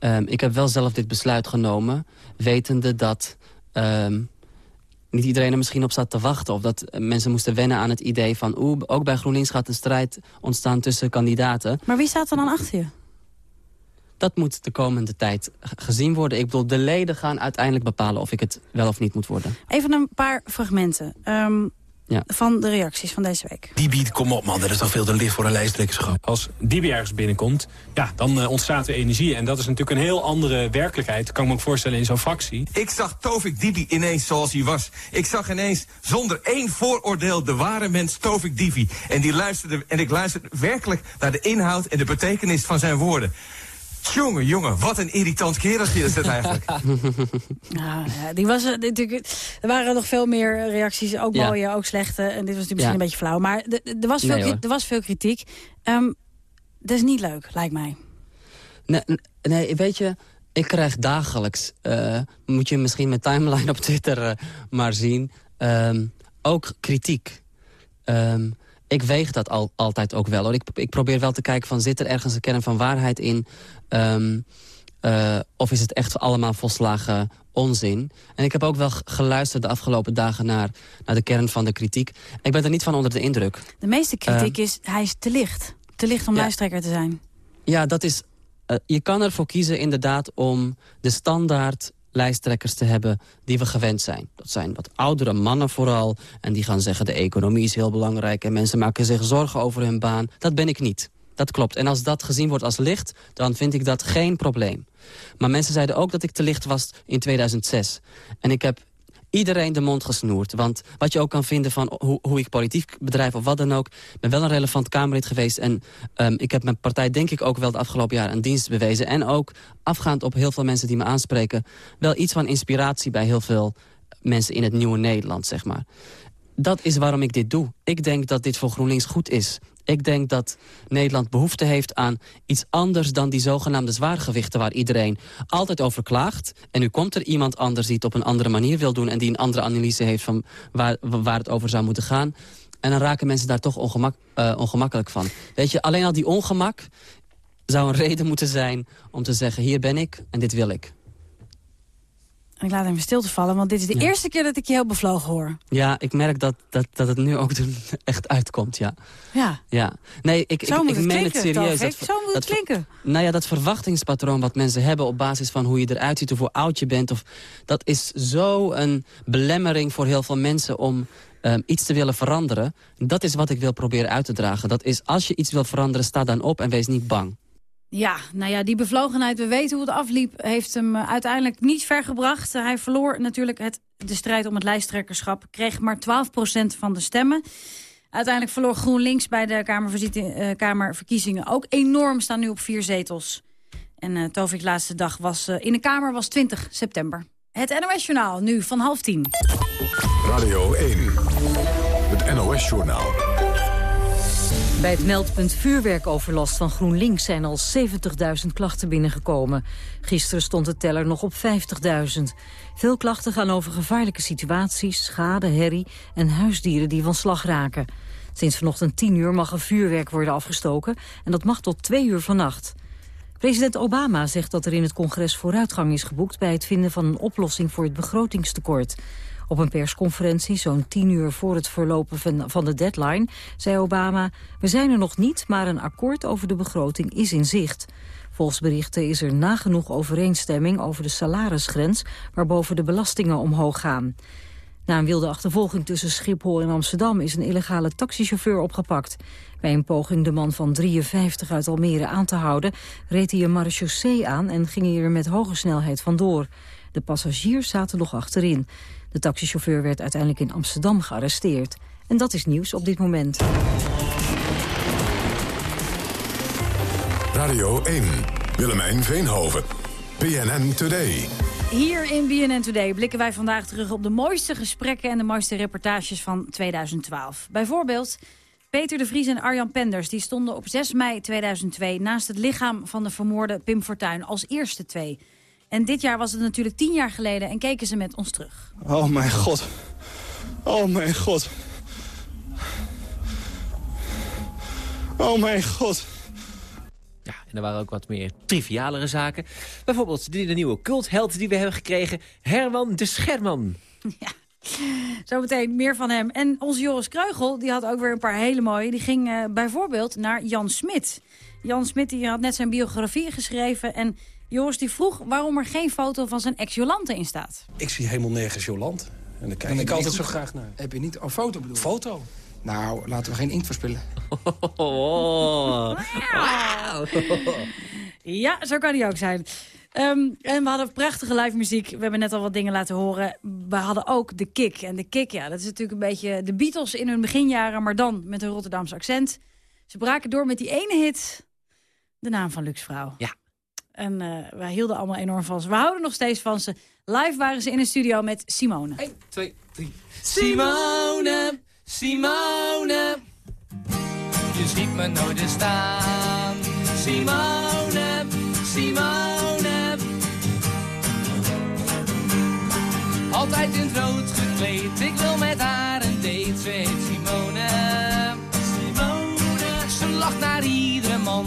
Um, ik heb wel zelf dit besluit genomen, wetende dat um, niet iedereen er misschien op zat te wachten. Of dat mensen moesten wennen aan het idee van... oeh, ook bij GroenLinks gaat een strijd ontstaan tussen kandidaten. Maar wie staat er dan achter je? Dat moet de komende tijd gezien worden. Ik bedoel, de leden gaan uiteindelijk bepalen of ik het wel of niet moet worden. Even een paar fragmenten. Um, ja. van de reacties van deze week. Die kom op man, dat is toch veel te licht voor een lijsttrekkerschap. Als die ergens binnenkomt, ja, dan uh, ontstaat er energie. En dat is natuurlijk een heel andere werkelijkheid, kan ik me ook voorstellen in zo'n fractie. Ik zag Tovik Dibi ineens zoals hij was. Ik zag ineens zonder één vooroordeel de ware mens Tovik Dibi. En, die luisterde, en ik luisterde werkelijk naar de inhoud en de betekenis van zijn woorden. Jongen, jongen, wat een irritant kereltje is dit *laughs* eigenlijk. nou, ja, die was, eh, natuurlijk, er waren nog veel meer reacties, ook mooie, ook slechte. En dit was natuurlijk misschien een beetje flauw. Maar er was, veel, er was veel kritiek. Um, dat is niet leuk, lijkt mij. Nee, nee weet je, ik krijg dagelijks... Uh, moet je misschien mijn timeline op Twitter uh, maar zien... Um, ook kritiek. Um, ik weeg dat al, altijd ook wel. Hoor. Ik, ik probeer wel te kijken van zit er ergens een kern van waarheid in... Um, uh, of is het echt allemaal volslagen onzin? En ik heb ook wel geluisterd de afgelopen dagen naar, naar de kern van de kritiek. Ik ben er niet van onder de indruk. De meeste kritiek uh, is, hij is te licht. Te licht om ja, lijsttrekker te zijn. Ja, dat is... Uh, je kan ervoor kiezen inderdaad om de standaard lijsttrekkers te hebben die we gewend zijn. Dat zijn wat oudere mannen vooral. En die gaan zeggen de economie is heel belangrijk... en mensen maken zich zorgen over hun baan. Dat ben ik niet. Dat klopt. En als dat gezien wordt als licht, dan vind ik dat geen probleem. Maar mensen zeiden ook dat ik te licht was in 2006. En ik heb iedereen de mond gesnoerd. Want wat je ook kan vinden van hoe, hoe ik politiek bedrijf of wat dan ook... ben wel een relevant Kamerlid geweest. En um, ik heb mijn partij denk ik ook wel het afgelopen jaar een dienst bewezen. En ook afgaand op heel veel mensen die me aanspreken... wel iets van inspiratie bij heel veel mensen in het nieuwe Nederland, zeg maar. Dat is waarom ik dit doe. Ik denk dat dit voor GroenLinks goed is. Ik denk dat Nederland behoefte heeft aan iets anders dan die zogenaamde zwaargewichten... waar iedereen altijd over klaagt. En nu komt er iemand anders die het op een andere manier wil doen... en die een andere analyse heeft van waar, waar het over zou moeten gaan. En dan raken mensen daar toch ongemak, uh, ongemakkelijk van. Weet je, alleen al die ongemak zou een *laughs* reden moeten zijn om te zeggen... hier ben ik en dit wil ik. En ik laat hem stil te vallen, want dit is de eerste keer dat ik je heel bevlogen hoor. Ja, ik merk dat, dat, dat het nu ook *laughs* echt uitkomt, ja. Ja. ja. Nee, ik, Zo ik, moet ik het meen klinken, het serieus. Tovik. Zo moet het klinken. Nou ja, dat verwachtingspatroon wat mensen hebben op basis van hoe je eruit ziet of hoe oud je bent. Of, dat is zo een belemmering voor heel veel mensen om ehm, iets te willen veranderen. Dat is wat ik wil proberen uit te dragen. Dat is als je iets wil veranderen, sta dan op en wees niet bang. Ja, nou ja, die bevlogenheid, we weten hoe het afliep... heeft hem eh, uiteindelijk niet ver gebracht. Hij verloor natuurlijk het, de strijd om het lijsttrekkerschap. Kreeg maar 12% van de stemmen. Uiteindelijk verloor GroenLinks bij de eh, Kamerverkiezingen ook enorm. Staan nu op vier zetels. En eh Tovik's laatste dag was, in de Kamer was 20 september. Het NOS-journaal, nu van half tien. Radio 1. Het NOS-journaal. Bij het meldpunt vuurwerkoverlast van GroenLinks zijn al 70.000 klachten binnengekomen. Gisteren stond de teller nog op 50.000. Veel klachten gaan over gevaarlijke situaties, schade, herrie en huisdieren die van slag raken. Sinds vanochtend 10 uur mag er vuurwerk worden afgestoken en dat mag tot 2 uur vannacht. President Obama zegt dat er in het congres vooruitgang is geboekt bij het vinden van een oplossing voor het begrotingstekort. Op een persconferentie, zo'n tien uur voor het verlopen van, de deadline, zei Obama... we zijn er nog niet, maar een akkoord over de begroting is in zicht. Volgens berichten is er nagenoeg overeenstemming over de salarisgrens... waarboven de belastingen omhoog gaan. Na een wilde achtervolging tussen Schiphol en Amsterdam... is een illegale taxichauffeur opgepakt. Bij een poging de man van 53 uit Almere aan te houden... reed hij een marechaussee aan en ging hij er met hoge snelheid vandoor. De passagiers zaten nog achterin. De taxichauffeur werd uiteindelijk in Amsterdam gearresteerd. En dat is nieuws op dit moment. Radio 1. Willemijn Veenhoven. PNN Today. Hier in BNN Today blikken wij vandaag terug op de mooiste gesprekken... en de mooiste reportages van 2012. Bijvoorbeeld Peter de Vries en Arjan Penders... die stonden op 6 mei 2002 naast het lichaam van de vermoorde Pim Fortuyn... als eerste twee. En dit jaar was het natuurlijk tien jaar geleden en keken ze met ons terug. Oh mijn god. Oh mijn god. Oh mijn god. Ja, en er waren ook wat meer trivialere zaken. Bijvoorbeeld de, de nieuwe cultheld die we hebben gekregen, Herman de Scherman. *laughs* Zometeen meer van hem. En onze Joris Kreugel die had ook weer een paar hele mooie. Die ging eh, bijvoorbeeld naar Jan Smit. Jan Smit die had net zijn biografie geschreven... en Joris die vroeg waarom er geen foto van zijn ex-Jolante in staat. Ik zie helemaal nergens Jolant. En daar kijk Dan ik altijd niet zo graag naar. Heb je niet... Oh, foto bedoel je? Foto? Nou, laten we geen inkt verspillen. *laughs* Oh. Ja, zo kan hij ook zijn. Ehm, en we hadden prachtige live muziek. We hebben net al wat dingen laten horen. We hadden ook de kick. En de kick, ja, dat is natuurlijk een beetje de Beatles in hun beginjaren... maar dan met een Rotterdamse accent. Ze braken door met die ene hit. De naam van Luxvrouw. Ja. En eh, wij hielden allemaal enorm van ze. We houden nog steeds van ze. Live waren ze in een studio met Simone. 1, 2, 3. Simone, Simone. Je ziet me nooit staan. Simone, Simone. Altijd in het rood gekleed, ik wil met haar een date. Ze Simone. Simone. Ze lacht naar iedere man,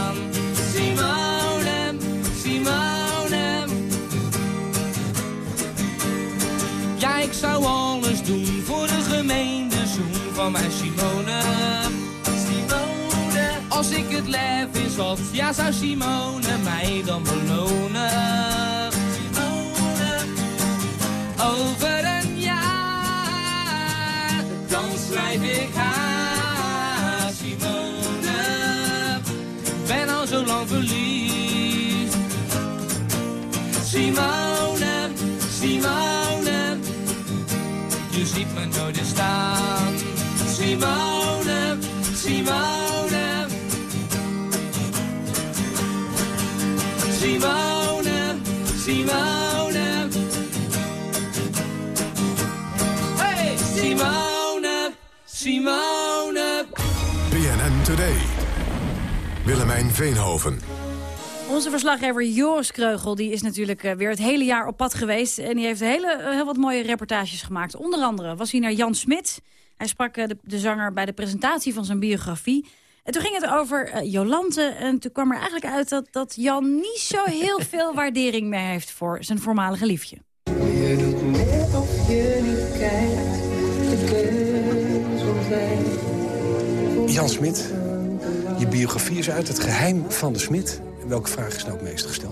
Mijn Simone. Simone. Als ik het lef is had, ja zou Simone mij dan belonen. Simone. Over een jaar, dan schrijf ik haar. Simone, ben zo verliefd. Simone, Simone, je ziet me nooit staan. Simone, Simone. Simone, Simone. Hey, Simone, Simone. BNN Today. Willemijn Veenhoven. Onze verslaggever Joris Kreugel die is natuurlijk eh, weer het hele jaar op pad geweest. En die heeft hele, eh, heel wat mooie reportages gemaakt. Onder andere was hij naar Jan Smit. Hij sprak eh, de, de zanger bij de presentatie van zijn biografie. En toen ging het over eh, Jolante. En toen kwam er eigenlijk uit dat, dat Jan niet zo heel *laughs* veel waardering meer heeft voor zijn voormalige liefje. Je doet net of je niet kijkt. De. Jan Smit, je biografie is uit. Het geheim van de Smit. Welke vraag is nou het meest gesteld?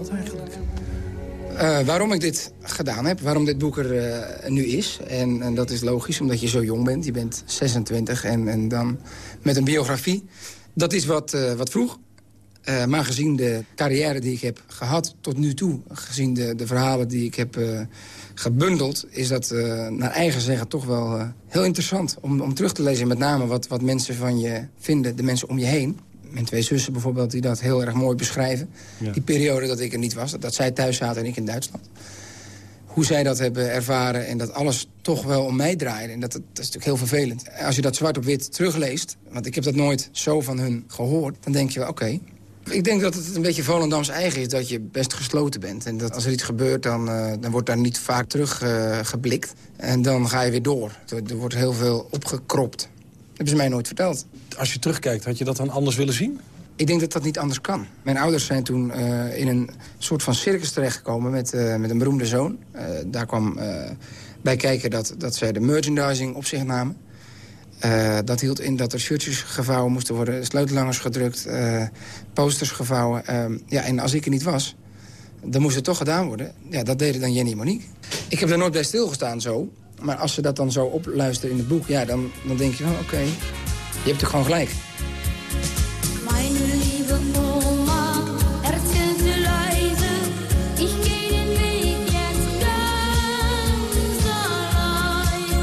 Eh, waarom ik dit gedaan heb, waarom dit boek er eh, nu is. En, en dat is logisch, omdat je zo jong bent. Je bent 26 en, en dan met een biografie. Dat is wat, eh, wat vroeg. Maar gezien de carrière die ik heb gehad tot nu toe... gezien de, de verhalen die ik heb gebundeld... is dat naar eigen zeggen toch wel heel interessant om, om terug te lezen. Met name wat, wat mensen van je vinden, de mensen om je heen. Mijn twee zussen bijvoorbeeld, die dat heel erg mooi beschrijven. Ja. Die periode dat ik er niet was, dat, dat zij thuis zaten en ik in Duitsland. Hoe zij dat hebben ervaren en dat alles toch wel om mij draaide. En dat, dat is natuurlijk heel vervelend. Als je dat zwart op wit terugleest, want ik heb dat nooit zo van hun gehoord... dan denk je wel, oké, ik denk dat het een beetje Volendams eigen is dat je best gesloten bent. En dat als er iets gebeurt, dan, eh, dan wordt daar niet vaak terug eh, geblikt. En dan ga je weer door. Er, er wordt heel veel opgekropt. Dat hebben ze mij nooit verteld. Als je terugkijkt, had je dat dan anders willen zien? Ik denk dat dat niet anders kan. Mijn ouders zijn toen eh, in een soort van circus terechtgekomen met, eh, met een beroemde zoon. Eh, daar kwam bij kijken dat, dat zij de merchandising op zich namen. Dat hield in dat er shirtjes gevouwen moesten worden, sleutellangers gedrukt, posters gevouwen. Ehm, ja, en als ik er niet was, dan moest het toch gedaan worden. Ja, dat deden dan Jenny en Monique. Ik heb er nooit bij stilgestaan zo. Maar als ze dat dan zo opluisteren in het boek, ja, dan, dan denk je van oké, je hebt natuurlijk gewoon gelijk. Meine liebe Oma erzählte leise, ich geh den Weg jetzt ganz allein.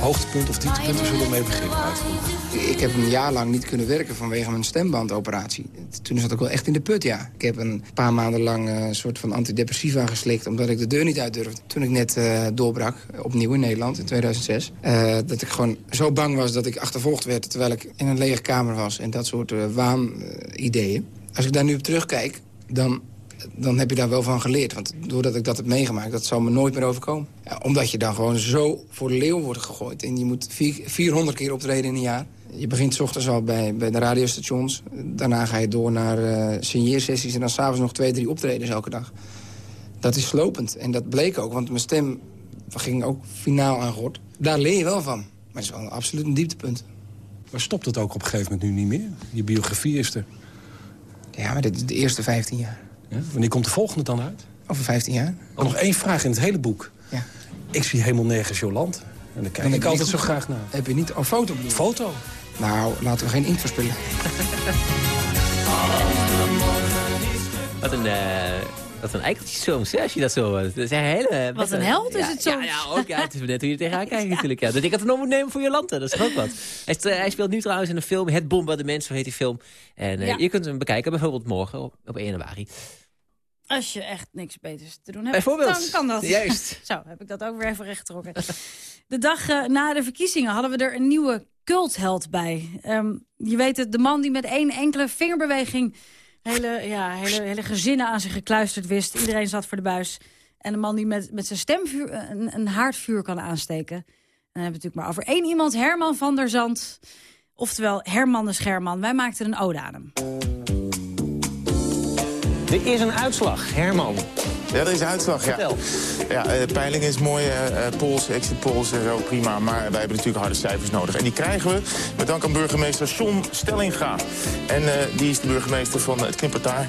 Hoogtepunt of dieptepunten zullen we mee beginnen. het. Ik heb een jaar lang niet kunnen werken vanwege mijn stembandoperatie. Toen zat ik wel echt in de put, ja. Ik heb een paar maanden lang eh, een soort van antidepressiva geslikt... omdat ik de deur niet uit durfde. Toen ik net eh, doorbrak, opnieuw in Nederland in 2006... eh, dat ik gewoon zo bang was dat ik achtervolgd werd... terwijl ik in een lege kamer was en dat soort waanideeën. Als ik daar nu op terugkijk, dan, dan heb je daar wel van geleerd. Want doordat ik dat heb meegemaakt, dat zal me nooit meer overkomen. Ja, omdat je dan gewoon zo voor de leeuw wordt gegooid. En je moet vier- 400 keer optreden in een jaar. Je begint 's ochtends al bij, bij de radiostations. Daarna ga je door naar signeersessies... en dan s'avonds nog twee, drie optredens elke dag. Dat is slopend. En dat bleek ook, want mijn stem ging ook finaal aan gort. Daar leer je wel van. Maar het is wel absoluut een dieptepunt. Maar stopt het ook op een gegeven moment nu niet meer? Je biografie is er. Ja, maar dit is de eerste 15 jaar. Ja? Wanneer komt de volgende dan uit? Over 15 jaar. Oh, nog één vraag in het hele boek. Ja. Ik zie helemaal nergens Jolant. En daar kijk Dan ik altijd zo graag naar. Heb je niet... Oh, foto bedoel je? Foto? Nou, laten we geen inkt verspillen. *laughs* Wat een, eh wat een eikeltje soms, hè, als je dat zo... Dat is een hele, Wat een held is ja, het Ja, soms. ja, ook, ja, het is net hoe je tegenaan *laughs* kijkt natuurlijk. Ja. Dat ik het er nog moet nemen voor Jolante, dat is ook wat. *laughs* Hij, eh, hij speelt nu trouwens in een film, Het Bombardement, zo heet die film. En eh, Ja. je kunt hem bekijken, bijvoorbeeld morgen op, op 1 januari. Als je echt niks beters te doen hebt, dan kan dat. *laughs* Juist. Zo, heb ik dat ook weer even rechtgetrokken. De dag eh, na de verkiezingen hadden we er een nieuwe cultheld bij. Ehm, je weet het, de man die met één enkele vingerbeweging... hele, ja, hele, hele gezinnen aan zich gekluisterd wist. Iedereen zat voor de buis. En de man die met, met zijn stemvuur een, een haardvuur kan aansteken. En dan hebben we natuurlijk maar over één iemand, Herman van der Zand. Oftewel Herman de Scherman. Wij maakten een ode aan hem. Er is een uitslag, Herman. Ja, er is een uitslag, ja. Ja, eh, de peiling is mooi, eh, eh, polls, exit polls en zo, prima. Maar wij hebben natuurlijk harde cijfers nodig. En die krijgen we met dank aan burgemeester John Stellinga. En eh, die is de burgemeester van het Knippertaar.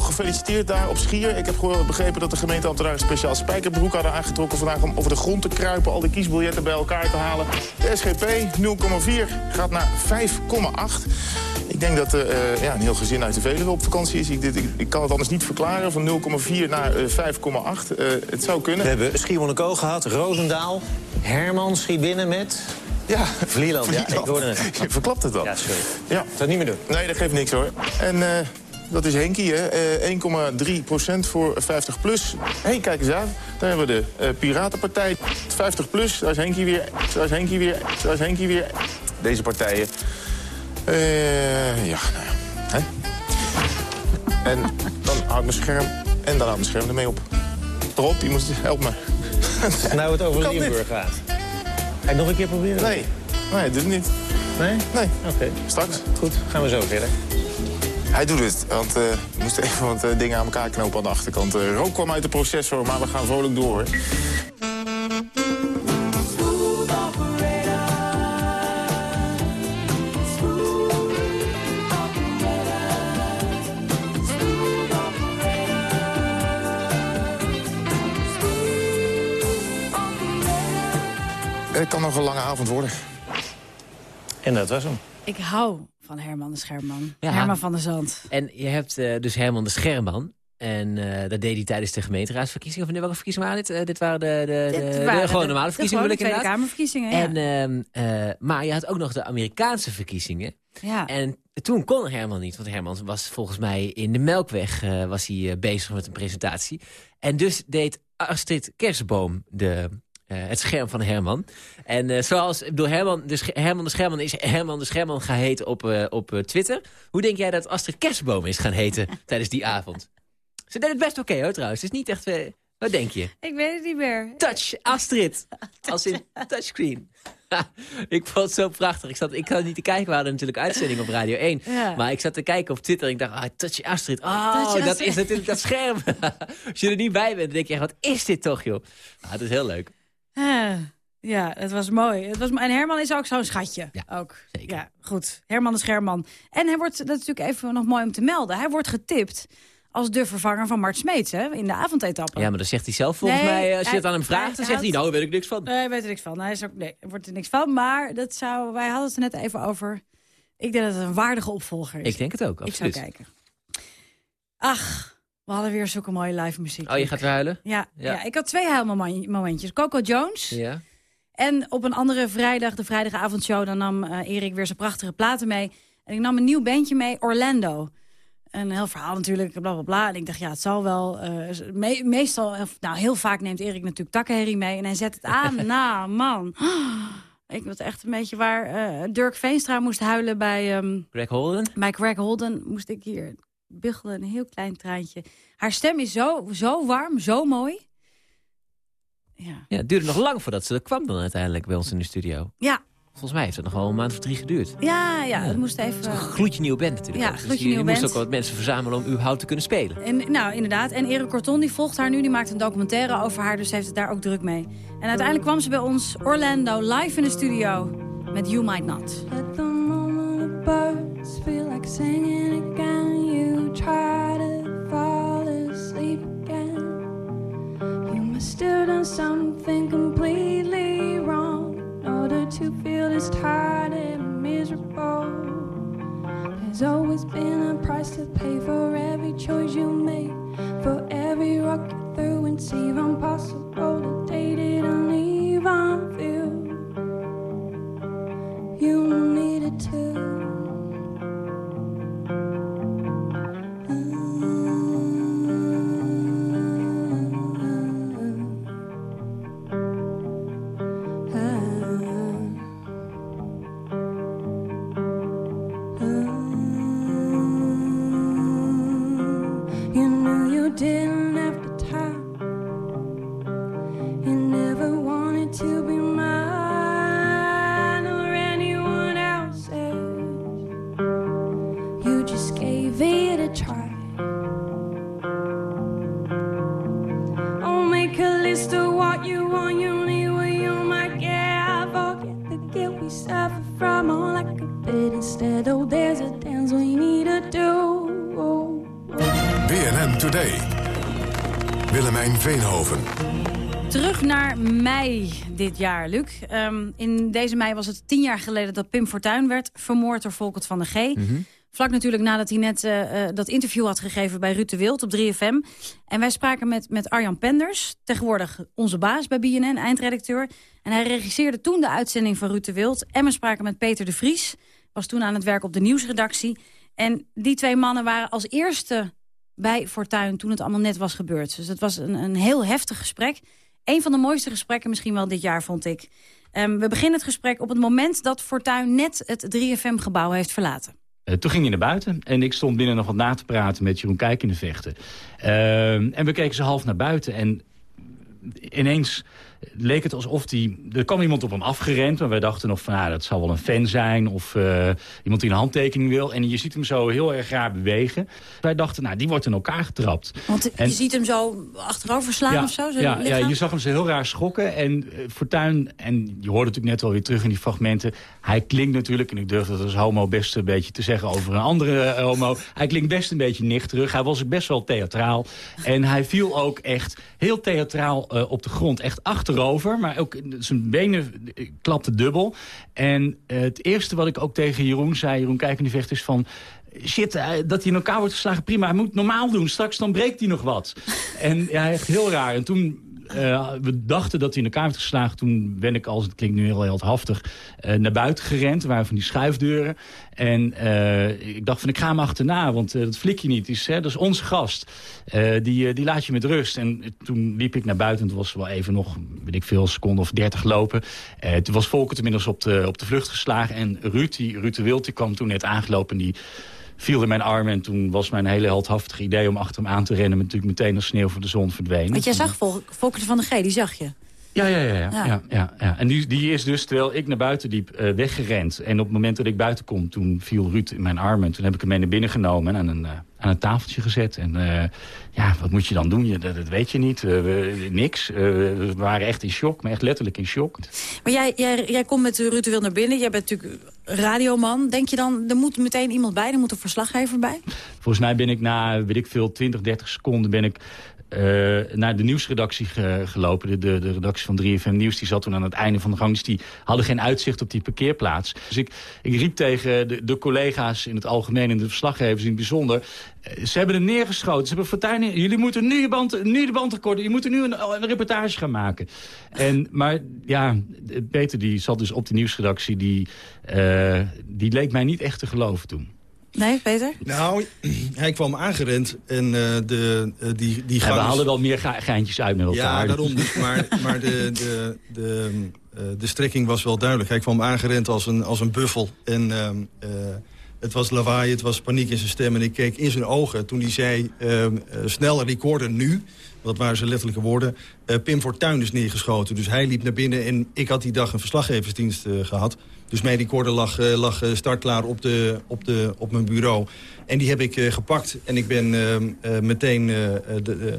Gefeliciteerd daar op Schier. Ik heb gewoon begrepen dat de gemeenteambtenaren speciaal spijkerbroek hadden aangetrokken vandaag om over de grond te kruipen, al die kiesbiljetten bij elkaar te halen. De SGP 0,4 gaat naar 5,8. Ik denk dat eh, eh, ja, een heel gezin uit de Veluwe op vakantie is. Ik, dit, ik, ik kan het anders niet verklaren. Van 0,4 naar eh, 5,8. Eh, het zou kunnen. We hebben Schiermonnikoog gehad, Roosendaal, Herman schiet binnen met... Ja, Vlieland. Ja, ik hoorde het. *laughs* Je verklapt het al. Ja, sorry. Ja. Dat niet meer doen. Nee, dat geeft niks hoor. En dat is Henkie, hè. Eh, 1,3% voor 50 plus. Hé, hey, kijk eens aan. Daar hebben we de eh, Piratenpartij. 50 plus, daar is Henkie weer. Daar is Henkie weer. Daar is Henkie weer. Deze partijen. Eh, ja, nou ja. Hè? En dan houdt mijn scherm. En dan houdt mijn scherm ermee op. Erop, je moet help me. Nou het over? *laughs* Limburg gaat. Ga je het nog een keer proberen? Nee, nee, dit is niet. Nee? Nee. Oké. Straks. Goed, gaan we zo verder. Hij doet het, want eh, we moesten even wat eh, dingen aan elkaar knopen aan de achterkant. Eh, rook kwam uit de processor, maar we gaan vrolijk door. Het kan nog een lange avond worden. En dat was hem. Ik hou van Herman de Scherman. Ja. Herman van der Zand. En je hebt eh, dus Herman de Scherman. En eh, dat deed hij tijdens de gemeenteraadsverkiezingen. Of welke verkiezingen waren dit? Eh, dit waren de, de, de, Dit de waren gewone de- normale de verkiezingen, gewone ik Tweede. Kamerverkiezingen, ja. En, ehm, eh, maar je had ook nog de Amerikaanse verkiezingen. Ja. En toen kon Herman niet, want Herman was volgens mij in de Melkweg was hij, bezig met een presentatie. En dus deed Astrid Kersenboom de, eh, het scherm van Herman. En eh, zoals, bedoel, Herman de, Herman de Scherman is Herman de Scherman gaan heten op, eh, op Twitter. Hoe denk jij dat Astrid Kersenboom is gaan heten *laughs* tijdens die avond? Ze deed het best oké hoor trouwens. Het is niet echt... wat denk je? Ik weet het niet meer. Touch Astrid. Als in *laughs* touchscreen. ik vond het zo prachtig. Ik zat, ik had niet te kijken. We hadden natuurlijk uitzending op Radio 1. Ja. Maar ik zat te kijken op Twitter en ik dacht, ah, Touch Astrid. Oh, Touch dat Astrid. is natuurlijk dat scherm. *laughs* Als je er niet bij bent, dan denk je echt, wat is dit toch, joh? Ah, het is heel leuk. Eh, ja, het was mooi. Het was, en Herman is ook zo'n schatje. Ja, ook. zeker. Ja, goed. Herman de Scherman. En hij wordt, dat is natuurlijk even nog mooi om te melden. Hij wordt getipt als de vervanger van Mart Smeets hè, in de avondetappe. Ja, maar dat zegt hij zelf volgens Nee, mij. Als je hij- het aan hem vraagt, hij- dan zegt hij, nou, weet ik niks van. Nee, hij weet er niks van. Hij is ook, nee, wordt er niks van. Maar dat zou, wij hadden het er net even over. Ik denk dat het een waardige opvolger is. Ik denk het ook, Ik zou absoluut. kijken. Ach, we hadden weer zulke mooie live muziek. Oh, je gaat weer huilen? Ja, ja. Ja. ik had twee huilmomentjes. Coco Jones. Ja. En op een andere vrijdag, de vrijdagavondshow... dan nam eh, Erik weer zijn prachtige platen mee. En ik nam een nieuw bandje mee, Orlando. Een heel verhaal natuurlijk, bla bla bla. En ik dacht, ja, het zal wel... eh, me- meestal, nou, heel vaak neemt Erik natuurlijk takkenherrie mee. En hij zet het aan. *laughs* nou, man. Ik was echt een beetje waar eh, Dirk Veenstra moest huilen bij... ehm, Greg Holden? bij Greg Holden moest ik hier biggelen, een heel klein traantje. Haar stem is zo, zo warm, zo mooi. Ja, het duurde nog lang voordat ze er kwam dan uiteindelijk bij ons in de studio. Ja, Volgens mij heeft het nog wel een maand of drie geduurd. ja, ja, het moest even... Een gloedje nieuwe band natuurlijk. Ja. Dus gloedje je, moest ook wat mensen verzamelen om überhaupt te kunnen spelen. En, nou, inderdaad. En Erik Corton die volgt haar nu. Die maakt een documentaire over haar. Dus heeft het daar ook druk mee. En uiteindelijk kwam ze bij ons, Orlando, live in de studio. Met You Might Not. At the moment the birds feel like singing again You try to fall asleep again. You must have done something completely wrong In order to feel this tired and miserable. There's always been a price to pay for every choice you make dit jaar, Luc. Ehm, in deze mei was het tien jaar geleden dat Pim Fortuyn werd vermoord door Volkert van de G. Vlak natuurlijk nadat hij net eh, eh, dat interview had gegeven bij Ruud de Wild op 3FM. En wij spraken met, met Arjan Penders, tegenwoordig onze baas bij BNN, eindredacteur. En hij regisseerde toen de uitzending van Ruud de Wild. En we spraken met Peter de Vries, was toen aan het werk op de nieuwsredactie. En die twee mannen waren als eerste bij Fortuyn toen het allemaal net was gebeurd. Dus het was een, een heel heftig gesprek. Een van de mooiste gesprekken misschien wel dit jaar, vond ik. Ehm, we beginnen het gesprek op het moment dat Fortuyn net het 3FM-gebouw heeft verlaten. Uh, toen ging hij naar buiten en ik stond binnen nog wat na te praten met Jeroen Kijk in de vechten. Uh, en we keken ze half naar buiten en ineens leek het alsof die... Er kwam iemand op hem afgerend, maar wij dachten nog van... Ah, dat zal wel een fan zijn of uh, iemand die een handtekening wil. En je ziet hem zo heel erg raar bewegen. Wij dachten, nou, die wordt in elkaar getrapt. Want en, je ziet hem zo achterover slaan ja, of zo? Zo ja, ja, je zag hem zo heel raar schokken. En uh, Fortuyn, en je hoorde natuurlijk net wel weer terug in die fragmenten... hij klinkt natuurlijk, en ik durf dat als homo best een beetje te zeggen over een andere uh, homo... hij klinkt best een beetje nichterig. Hij was best wel theatraal. En hij viel ook echt heel theatraal op de grond. Echt achterover, maar ook zijn benen klapte dubbel. En uh, het eerste wat ik ook tegen Jeroen zei, Jeroen Kijkendevecht, is van... Shit, uh, dat hij in elkaar wordt geslagen, prima. Hij moet normaal doen, straks dan breekt hij nog wat. *laughs* en ja, echt heel raar. En toen uh, we dachten dat hij in elkaar werd geslagen. Toen ben ik, als het klinkt nu heel heldhaftig, uh, naar buiten gerend. Er waren van die schuifdeuren. En uh, ik dacht van, ik ga hem achterna, want dat flikje niet. Is, hè, dat is onze gast. die, die laat je met rust. En toen liep ik naar buiten. En toen was wel even nog, weet ik veel, seconden of dertig lopen. toen was Volkert inmiddels op de, op de vlucht geslagen. En Ruud, die, Ruud de Wild, kwam toen net aangelopen. En die viel in mijn armen. En toen was mijn hele heldhaftige idee om achter hem aan te rennen... natuurlijk meteen als sneeuw voor de zon verdwenen. Want jij zag Vol Volkert van de G, die zag je? Ja, ja, ja. ja, ja. ja, ja. En die, die is dus, terwijl ik naar buiten liep, uh, weggerend. En op het moment dat ik buiten kom, toen viel Ruud in mijn armen. En toen heb ik hem mee naar binnen genomen en aan een, uh, aan een tafeltje gezet. En uh, ja, wat moet je dan doen? Je, dat, dat weet je niet. we, niks. we waren echt in shock, maar echt letterlijk in shock. Maar jij, jij, jij komt met Ruud de Wil naar binnen. Jij bent natuurlijk radioman. Denk je dan, er moet meteen iemand bij? Er moet een verslaggever bij? Volgens mij ben ik na, weet ik veel, 20, 30 seconden ben ik uh, naar de nieuwsredactie ge gelopen. De, de, de, redactie van 3FM Nieuws die zat toen aan het einde van de gang. Dus die hadden geen uitzicht op die parkeerplaats. Dus ik, ik riep tegen de, de collega's in het algemeen... en de verslaggevers in het bijzonder... Uh, ze hebben er neergeschoten. Ze hebben Fortuyn neer... Jullie moeten nu, je band, nu de band. Je moet er nu een, een reportage gaan maken. En, maar ja, Peter die zat dus op de nieuwsredactie. Die, uh, die leek mij niet echt te geloven toen. Nee, Peter? Nou, hij kwam aangerend en uh, de, uh, die, die ja, we hadden wel meer ge geintjes uit met elkaar. Ja, daarom. Dus, maar maar de, de, de, uh, de strekking was wel duidelijk. Hij kwam aangerend als een, als een buffel. En het was lawaai, het was paniek in zijn stem. En ik keek in zijn ogen toen hij zei, snel recorden nu. Dat waren zijn letterlijke woorden. Uh, Pim Fortuyn is neergeschoten. Dus hij liep naar binnen en ik had die dag een verslaggeversdienst uh, gehad. Dus mijn recorder lag, uh, lag startklaar op, de, op, de, op mijn bureau. En die heb ik gepakt en ik ben meteen... De,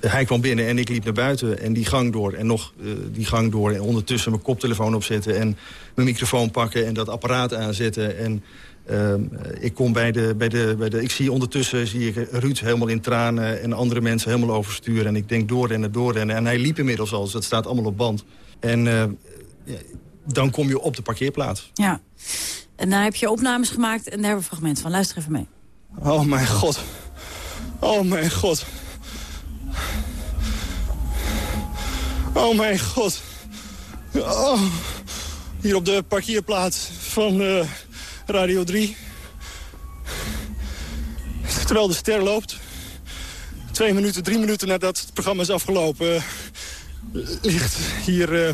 hij kwam binnen en ik liep naar buiten en die gang door. En nog die gang door en ondertussen mijn koptelefoon opzetten... en mijn microfoon pakken en dat apparaat aanzetten... En, Uh, ik kom bij de, bij de, bij de. Ik zie ondertussen zie ik Ruud helemaal in tranen en andere mensen helemaal oversturen. En ik denk doorrennen, doorrennen. En hij liep inmiddels al, dus dat staat allemaal op band. En dan kom je op de parkeerplaats. Ja. En daar heb je opnames gemaakt en daar hebben we een fragment van. Luister even mee. Oh mijn god. Oh mijn god. Oh mijn god. Oh. Hier op de parkeerplaats van... Uh, Radio 3. Terwijl de ster loopt. Twee minuten, drie minuten nadat het programma is afgelopen... Uh, ligt hier uh,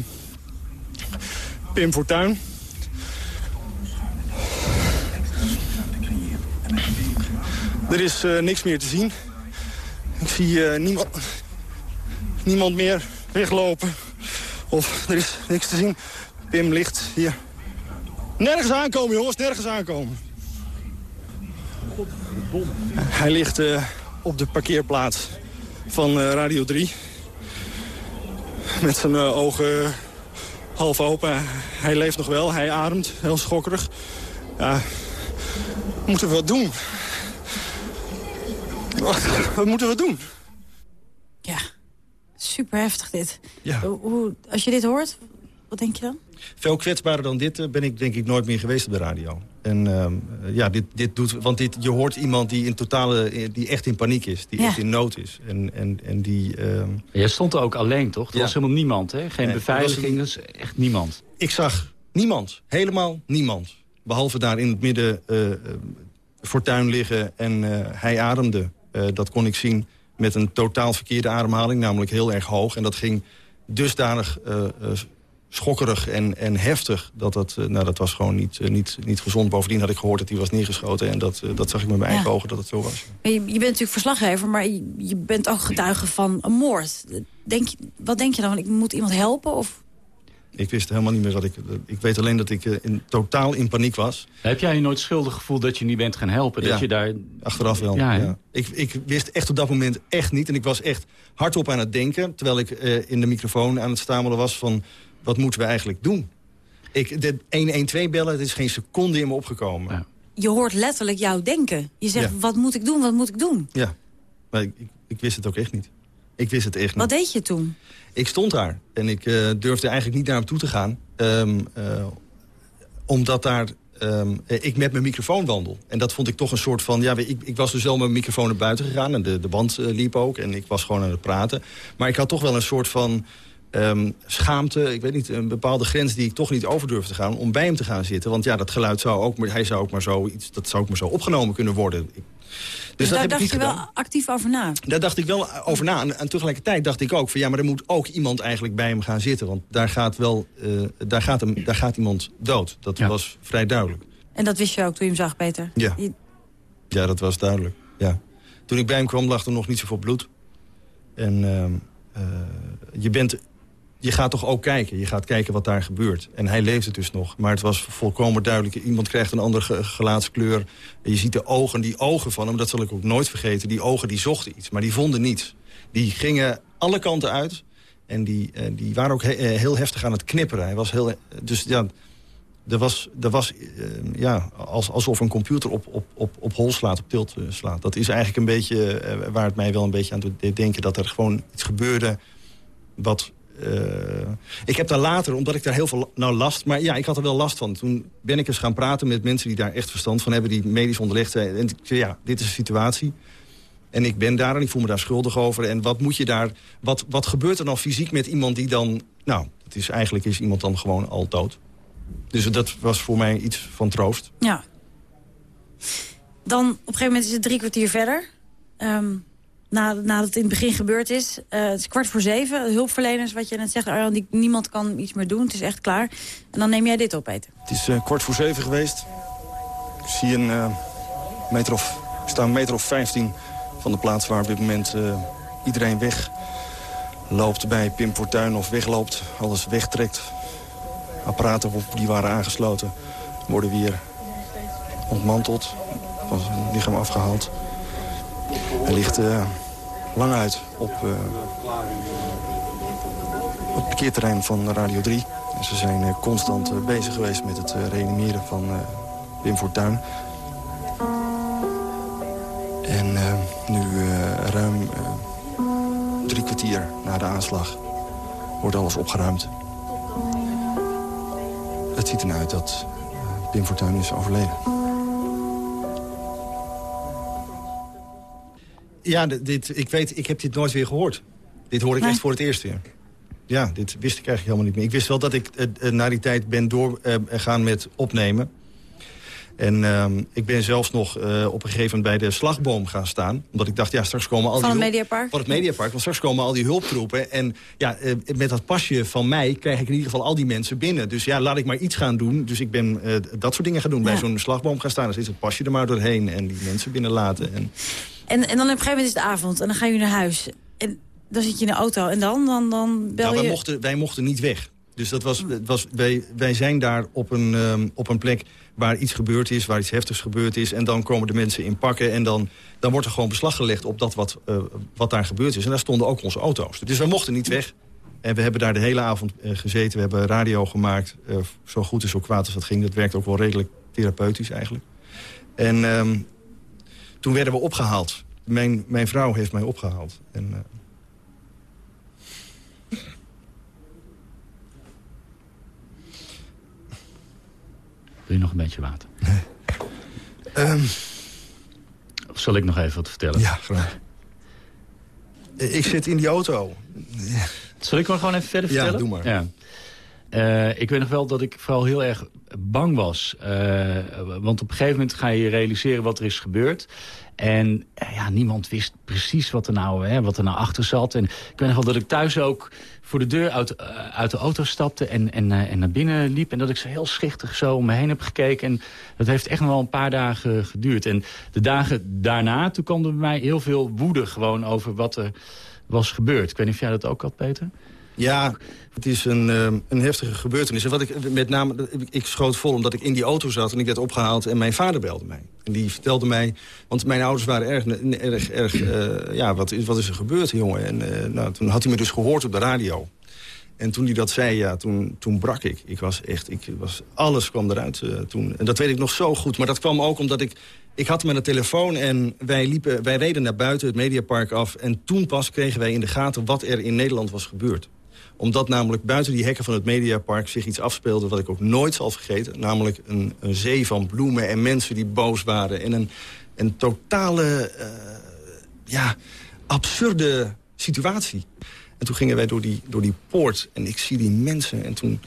Pim Fortuyn. Er is uh, niks meer te zien. Ik zie niemand, niemand meer weglopen. Of er is niks te zien. Pim ligt hier Nergens aankomen, jongens. Nergens aankomen. Hij ligt uh, op de parkeerplaats van Radio 3. Met zijn ogen half open. Hij leeft nog wel. Hij ademt. Heel schokkerig. Ja, moeten we wat doen. Wat moeten we doen? Ja, super heftig dit. Ja. Hoe- als je dit hoort, wat denk je dan? Veel kwetsbaarder dan dit eh, ben ik denk ik nooit meer geweest op de radio. En ehm, eh, ja, dit, dit doet, want dit, je hoort iemand die in totale, die echt in paniek is, die Ja. echt in nood is. En, en, en die, ehm, Jij stond er ook alleen, toch? Er Ja. was helemaal niemand, hè? Geen Nee, beveiliging, dus echt niemand. ik zag niemand, helemaal niemand. Behalve daar in het midden eh, eh, fortuin liggen en eh, hij ademde. Eh, dat kon ik zien met een totaal verkeerde ademhaling, namelijk heel erg hoog. En dat ging dusdanig eh, eh, schokkerig en, en heftig. Dat, dat, eh, nou, dat was gewoon niet, eh, niet, niet gezond. Bovendien had ik gehoord dat hij was neergeschoten. En dat, eh, dat zag ik met mijn eigen ogen dat het zo was. Je, je bent natuurlijk verslaggever, maar je, je bent ook getuige van een moord. Denk, je- wat denk je dan? Ik moet iemand helpen? Of Ik wist helemaal niet meer wat ik... Ik weet alleen dat ik in, totaal in paniek was. Heb jij je nooit schuldig gevoeld dat je niet bent gaan helpen? Dat Ja, je daar... Achteraf wel, Ja? Ik, ik wist echt op dat moment echt niet. En ik was echt hardop aan het denken... terwijl ik eh, in de microfoon aan het stamelen was van... wat moeten we eigenlijk doen? Ik, de 112 bellen, het is geen seconde in me opgekomen. je hoort letterlijk jouw denken. Je zegt, Ja. wat moet ik doen, wat moet ik doen? Ja, maar ik, ik, ik wist het ook echt niet. Ik wist het echt niet. Wat deed je toen? Ik stond daar en ik eh, durfde eigenlijk niet naar hem toe te gaan. ehm, eh, omdat daar ehm, eh, ik met mijn microfoon wandel. En dat vond ik toch een soort van... Ja, ik, ik was dus wel met mijn microfoon naar buiten gegaan. En de, de band liep ook. En ik was gewoon aan het praten. Maar ik had toch wel een soort van ehm, schaamte. Ik weet niet, een bepaalde grens die ik toch niet over durfde te gaan. Om bij hem te gaan zitten. Want ja, dat geluid zou ook... Maar hij zou ook maar zo iets... Dat zou ook maar zo opgenomen kunnen worden. Ik- Dus, dat daar heb ik dacht niet je gedaan. wel actief over na. Daar dacht ik wel over na. En, en tegelijkertijd dacht ik ook van ja, maar er moet ook iemand eigenlijk bij hem gaan zitten. Want daar gaat wel, eh, daar, gaat hem, daar gaat iemand dood. Dat was vrij duidelijk. En dat wist je ook toen je hem zag, Peter? Ja. Je- Ja, dat was duidelijk. Ja. Toen ik bij hem kwam lag er nog niet zoveel bloed. En ehm, eh, je bent... Je gaat toch ook kijken. Je gaat kijken wat daar gebeurt. En hij leefde dus nog. Maar het was volkomen duidelijk. Iemand krijgt een andere ge- gelaatskleur. Je ziet de ogen, die ogen van hem, dat zal ik ook nooit vergeten. Die ogen die zochten iets, maar die vonden niets. Die gingen alle kanten uit. En die, eh, die waren ook eh, heel heftig aan het knipperen. Hij was heel, eh, dus ja, er was, er was ja, als, alsof een computer op, op, op, op hol slaat, op tilt slaat. Dat is eigenlijk een beetje waar het mij wel een beetje aan deed denken... dat er gewoon iets gebeurde wat... eh, ik heb daar later, omdat ik daar heel veel nou last... maar ja, ik had er wel last van. Toen ben ik eens gaan praten met mensen die daar echt verstand van hebben... die medisch onderlegd zijn. En ik zei, ja, dit is de situatie. En ik ben daar en ik voel me daar schuldig over. En wat moet je daar... Wat, wat gebeurt er dan fysiek met iemand die dan... Nou, het is, eigenlijk is iemand dan gewoon al dood. Dus dat was voor mij iets van troost. Ja. Dan op een gegeven moment is het drie kwartier verder. Ehm, na, nadat het in het begin gebeurd is. Eh, het is kwart voor zeven. Hulpverleners, wat je net zegt, Arjan, niemand kan iets meer doen. Het is echt klaar. En dan neem jij dit op, Peter. Het is eh, kwart voor zeven geweest. Ik zie een eh, meter of, ik meter of 15 van de plaats waar op dit moment iedereen weg loopt bij Pim Fortuyn of wegloopt. Alles wegtrekt. Apparaten die waren aangesloten worden weer ontmanteld. Van zijn lichaam afgehaald. Hij ligt lang uit op, eh, op het parkeerterrein van Radio 3. En ze zijn eh, constant eh, bezig geweest met het reanimeren van Wim Fortuyn. En nu ruim drie kwartier na de aanslag wordt alles opgeruimd. Het ziet ernaar uit dat Pim Fortuyn is overleden. Ja, dit- ik weet, ik heb dit nooit weer gehoord. Dit hoor ik echt voor het eerst weer. Ja, dit wist ik eigenlijk helemaal niet meer. Ik wist wel dat ik eh, eh, na die tijd ben doorgegaan met opnemen. En ehm, ik ben zelfs nog eh, op een gegeven moment bij de slagboom gaan staan. Omdat ik dacht, ja, straks komen al Van die... het hulp- Mediapark? Van het Mediapark, want straks komen al die hulptroepen. En ja, eh, met dat pasje van mij krijg ik in ieder geval al die mensen binnen. Dus ja, laat ik maar iets gaan doen. Dus ik ben eh, dat soort dingen gaan doen. Bij zo'n slagboom gaan staan. Dan is het pasje er maar doorheen en die mensen binnenlaten. En En, en dan op een gegeven moment is het avond en dan ga je naar huis. En dan zit je in de auto en dan, dan, dan bel Nou, wij, je... mochten, wij mochten niet weg. Dus dat was, was, wij, wij zijn daar op een, ehm, op een plek waar iets gebeurd is, waar iets heftigs gebeurd is. En dan komen de mensen in pakken en dan, dan wordt er gewoon beslag gelegd op dat wat, eh, wat daar gebeurd is. En daar stonden ook onze auto's. Dus wij mochten niet weg. En we hebben daar de hele avond eh, gezeten. We hebben radio gemaakt, eh, zo goed en zo kwaad als dat ging. Dat werkt ook wel redelijk therapeutisch eigenlijk. En ehm, toen werden we opgehaald. mijn, mijn vrouw heeft mij opgehaald. En, uh... Wil je nog een beetje water? um... *laughs* Of zal ik nog even wat vertellen? Ja, graag. Ik zit in die auto. Zal ik maar gewoon even verder vertellen? Ja, doe maar. Ja. Uh, ik weet nog wel dat ik vooral heel erg bang was. Uh, want op een gegeven moment ga je realiseren wat er is gebeurd. En uh, ja, niemand wist precies wat er, nou, hè, wat er nou achter zat. En ik weet nog wel dat ik thuis ook voor de deur uit, uit de auto stapte en, en, en naar binnen liep. En dat ik zo heel schichtig zo om me heen heb gekeken. En dat heeft echt nog wel een paar dagen geduurd. En de dagen daarna, toen kwam er bij mij heel veel woede gewoon over wat er was gebeurd. Ik weet niet of jij dat ook had, Peter? Ja, het is een, een heftige gebeurtenis. En wat ik met name, ik schoot vol omdat ik in die auto zat en ik werd opgehaald en mijn vader belde mij. En die vertelde mij, want mijn ouders waren erg, erg, erg uh, ja, wat, wat is er gebeurd, jongen? En uh, nou, toen had hij me dus gehoord op de radio. En toen hij dat zei, ja, toen, toen brak ik. Ik was echt, ik was, alles kwam eruit uh, toen. En dat weet ik nog zo goed. Maar dat kwam ook omdat ik, ik had met een telefoon en wij, liepen, wij reden naar buiten het Mediapark af. En toen pas kregen wij in de gaten wat er in Nederland was gebeurd omdat namelijk buiten die hekken van het Mediapark zich iets afspeelde... wat ik ook nooit zal vergeten. Namelijk een, een zee van bloemen en mensen die boos waren. En een, een totale, uh, ja, absurde situatie. En toen gingen wij door die, door die poort en ik zie die mensen. En toen,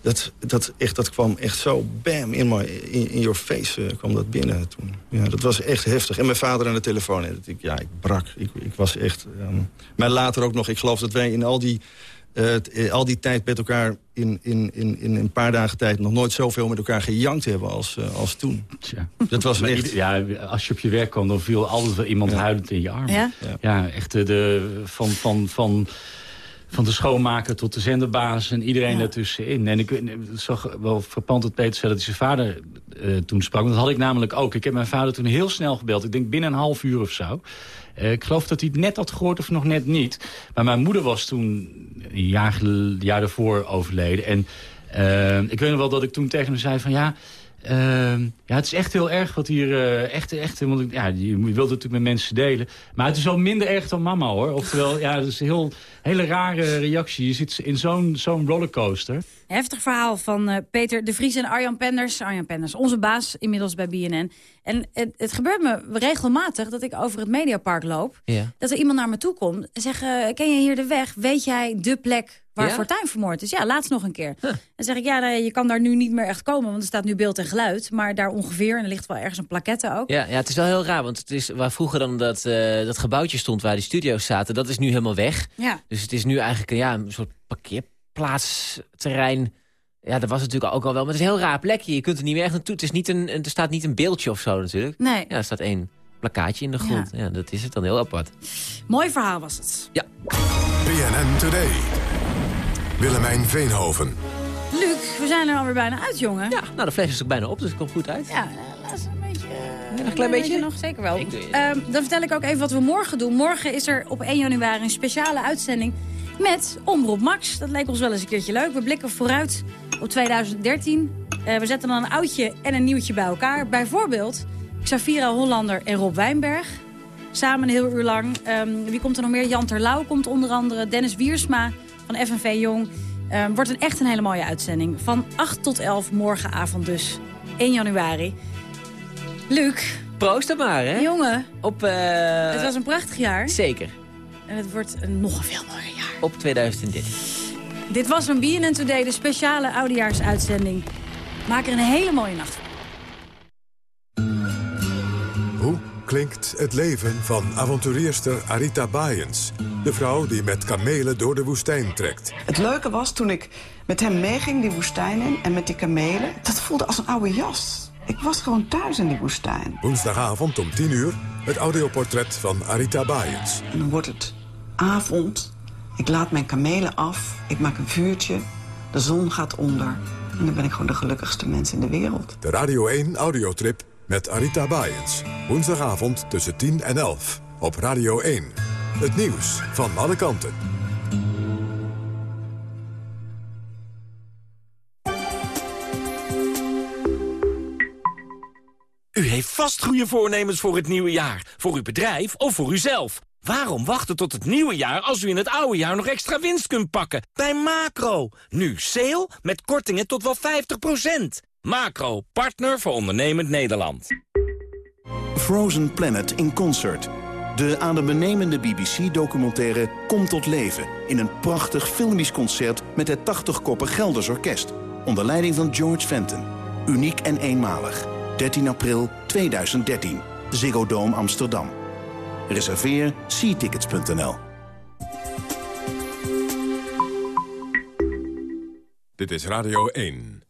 dat, dat, echt, dat kwam echt zo bam, in, my, in, in your face uh, kwam dat binnen. Toen. Ja, dat was echt heftig. En mijn vader aan de telefoon. En dat ik, ja, ik brak. Ik, ik was echt... Um, maar later ook nog, ik geloof dat wij in al die uh, al die tijd met elkaar in, in, in, in een paar dagen tijd... nog nooit zoveel met elkaar gejankt hebben als, uh, als toen. Tja. Dat was echt... Ja, als je op je werk kwam, dan viel altijd wel iemand ja. huilend in je armen. Ja? Ja, echt de, van, van, van, van de schoonmaker tot de zenderbaas en iedereen ja. daartussenin. En ik zag wel verpand dat Peter zei dat hij zijn vader uh, toen sprak. Dat had ik namelijk ook. Ik heb mijn vader toen heel snel gebeld. Ik denk binnen een half uur of zo. Uh, ik geloof dat hij het net had gehoord of nog net niet. Maar mijn moeder was toen een jaar, jaar daarvoor overleden. En uh, ik weet nog wel dat ik toen tegen hem zei van ja... Uh, ja, het is echt heel erg wat hier... Uh, echt, echt, want ja, je wilt het natuurlijk met mensen delen. Maar het is wel minder erg dan mama, hoor. Oftewel, ja, dat is een heel, hele rare reactie. Je zit in zo'n zo'n rollercoaster. Heftig verhaal van uh, Peter de Vries en Arjan Penders. Arjan Penders, onze baas inmiddels bij BNN. En het, het gebeurt me regelmatig dat ik over het Mediapark loop. Ja. Dat er iemand naar me toe komt en zegt... Uh, ken je hier de weg? Weet jij de plek waar Ja? Fortuyn vermoord is? Ja, laatst nog een keer. Dan zeg ik, ja, nee, je kan daar nu niet meer echt komen... want er staat nu beeld en geluid. Maar daar ongeveer, en er ligt wel ergens een plaquette ook. Ja, ja, het is wel heel raar, want het is waar vroeger dan dat, uh, dat gebouwtje stond waar die studio's zaten, dat is nu helemaal weg. Ja. Dus het is nu eigenlijk een, ja, een soort parkeerplaatsterrein. Ja, dat was het natuurlijk ook al wel, maar het is een heel raar plekje. Je kunt er niet meer echt naartoe. Het is niet een, er staat niet een beeldje of zo natuurlijk. Nee. Ja, er staat één plakkaatje in de grond. Ja. dat is het dan heel apart. Mooi verhaal was het. Ja. BNN Today. Willemijn Veenhoven. Luc, we zijn er alweer bijna uit, jongen. Ja, nou, de fles is ook bijna op, dus het komt goed uit. Ja, laatst een beetje... een klein beetje? nog, zeker wel. Ik Ehm, dan vertel ik ook even wat we morgen doen. Morgen is er op 1 januari een speciale uitzending met Omroep Max. Dat leek ons wel eens een keertje leuk. We blikken vooruit op 2013. Eh, we zetten dan een oudje en een nieuwtje bij elkaar. Bijvoorbeeld Xavira Hollander en Rob Wijnberg. Samen een heel uur lang. Ehm, wie komt er nog meer? Jan Terlouw komt onder andere. Dennis Wiersma van FNV Jong. Ehm, wordt een echt een hele mooie uitzending. Van 8 tot 11 morgenavond dus. 1 januari. Luc. Proost dan maar, hè? Jongen. Op, eh, Het was een prachtig jaar. Zeker. En het wordt een nog een veel mooier jaar. Op 2013. Dit was een BNN Today, de speciale oudejaarsuitzending. Maak er een hele mooie nacht. Hoe klinkt het leven van avonturierster Arita Bayens? De vrouw die met kamelen door de woestijn trekt. Het leuke was toen ik met hem meeging die woestijn in en met die kamelen. Dat voelde als een oude jas. Ik was gewoon thuis in die woestijn. Woensdagavond om 10 uur het audioportret van Arita Bayens. En dan wordt het avond. Ik laat mijn kamelen af. Ik maak een vuurtje. De zon gaat onder. En dan ben ik gewoon de gelukkigste mens in de wereld. De Radio 1 audiotrip met Arita Bayens. Woensdagavond tussen 10 en 11 op Radio 1. Het nieuws van alle kanten. U heeft vast goede voornemens voor het nieuwe jaar. Voor uw bedrijf of voor uzelf. Waarom wachten tot het nieuwe jaar als u in het oude jaar nog extra winst kunt pakken? Bij Macro. Nu sale met kortingen tot wel 50%. Macro, partner voor ondernemend Nederland. Frozen Planet in Concert. De adembenemende BBC-documentaire komt tot leven... in een prachtig filmisch concert met het 80-koppig Gelders Orkest... onder leiding van George Fenton. Uniek en eenmalig. 13 april 2013. Ziggo Dome Amsterdam. Reserveer seatickets.nl. Dit is Radio 1.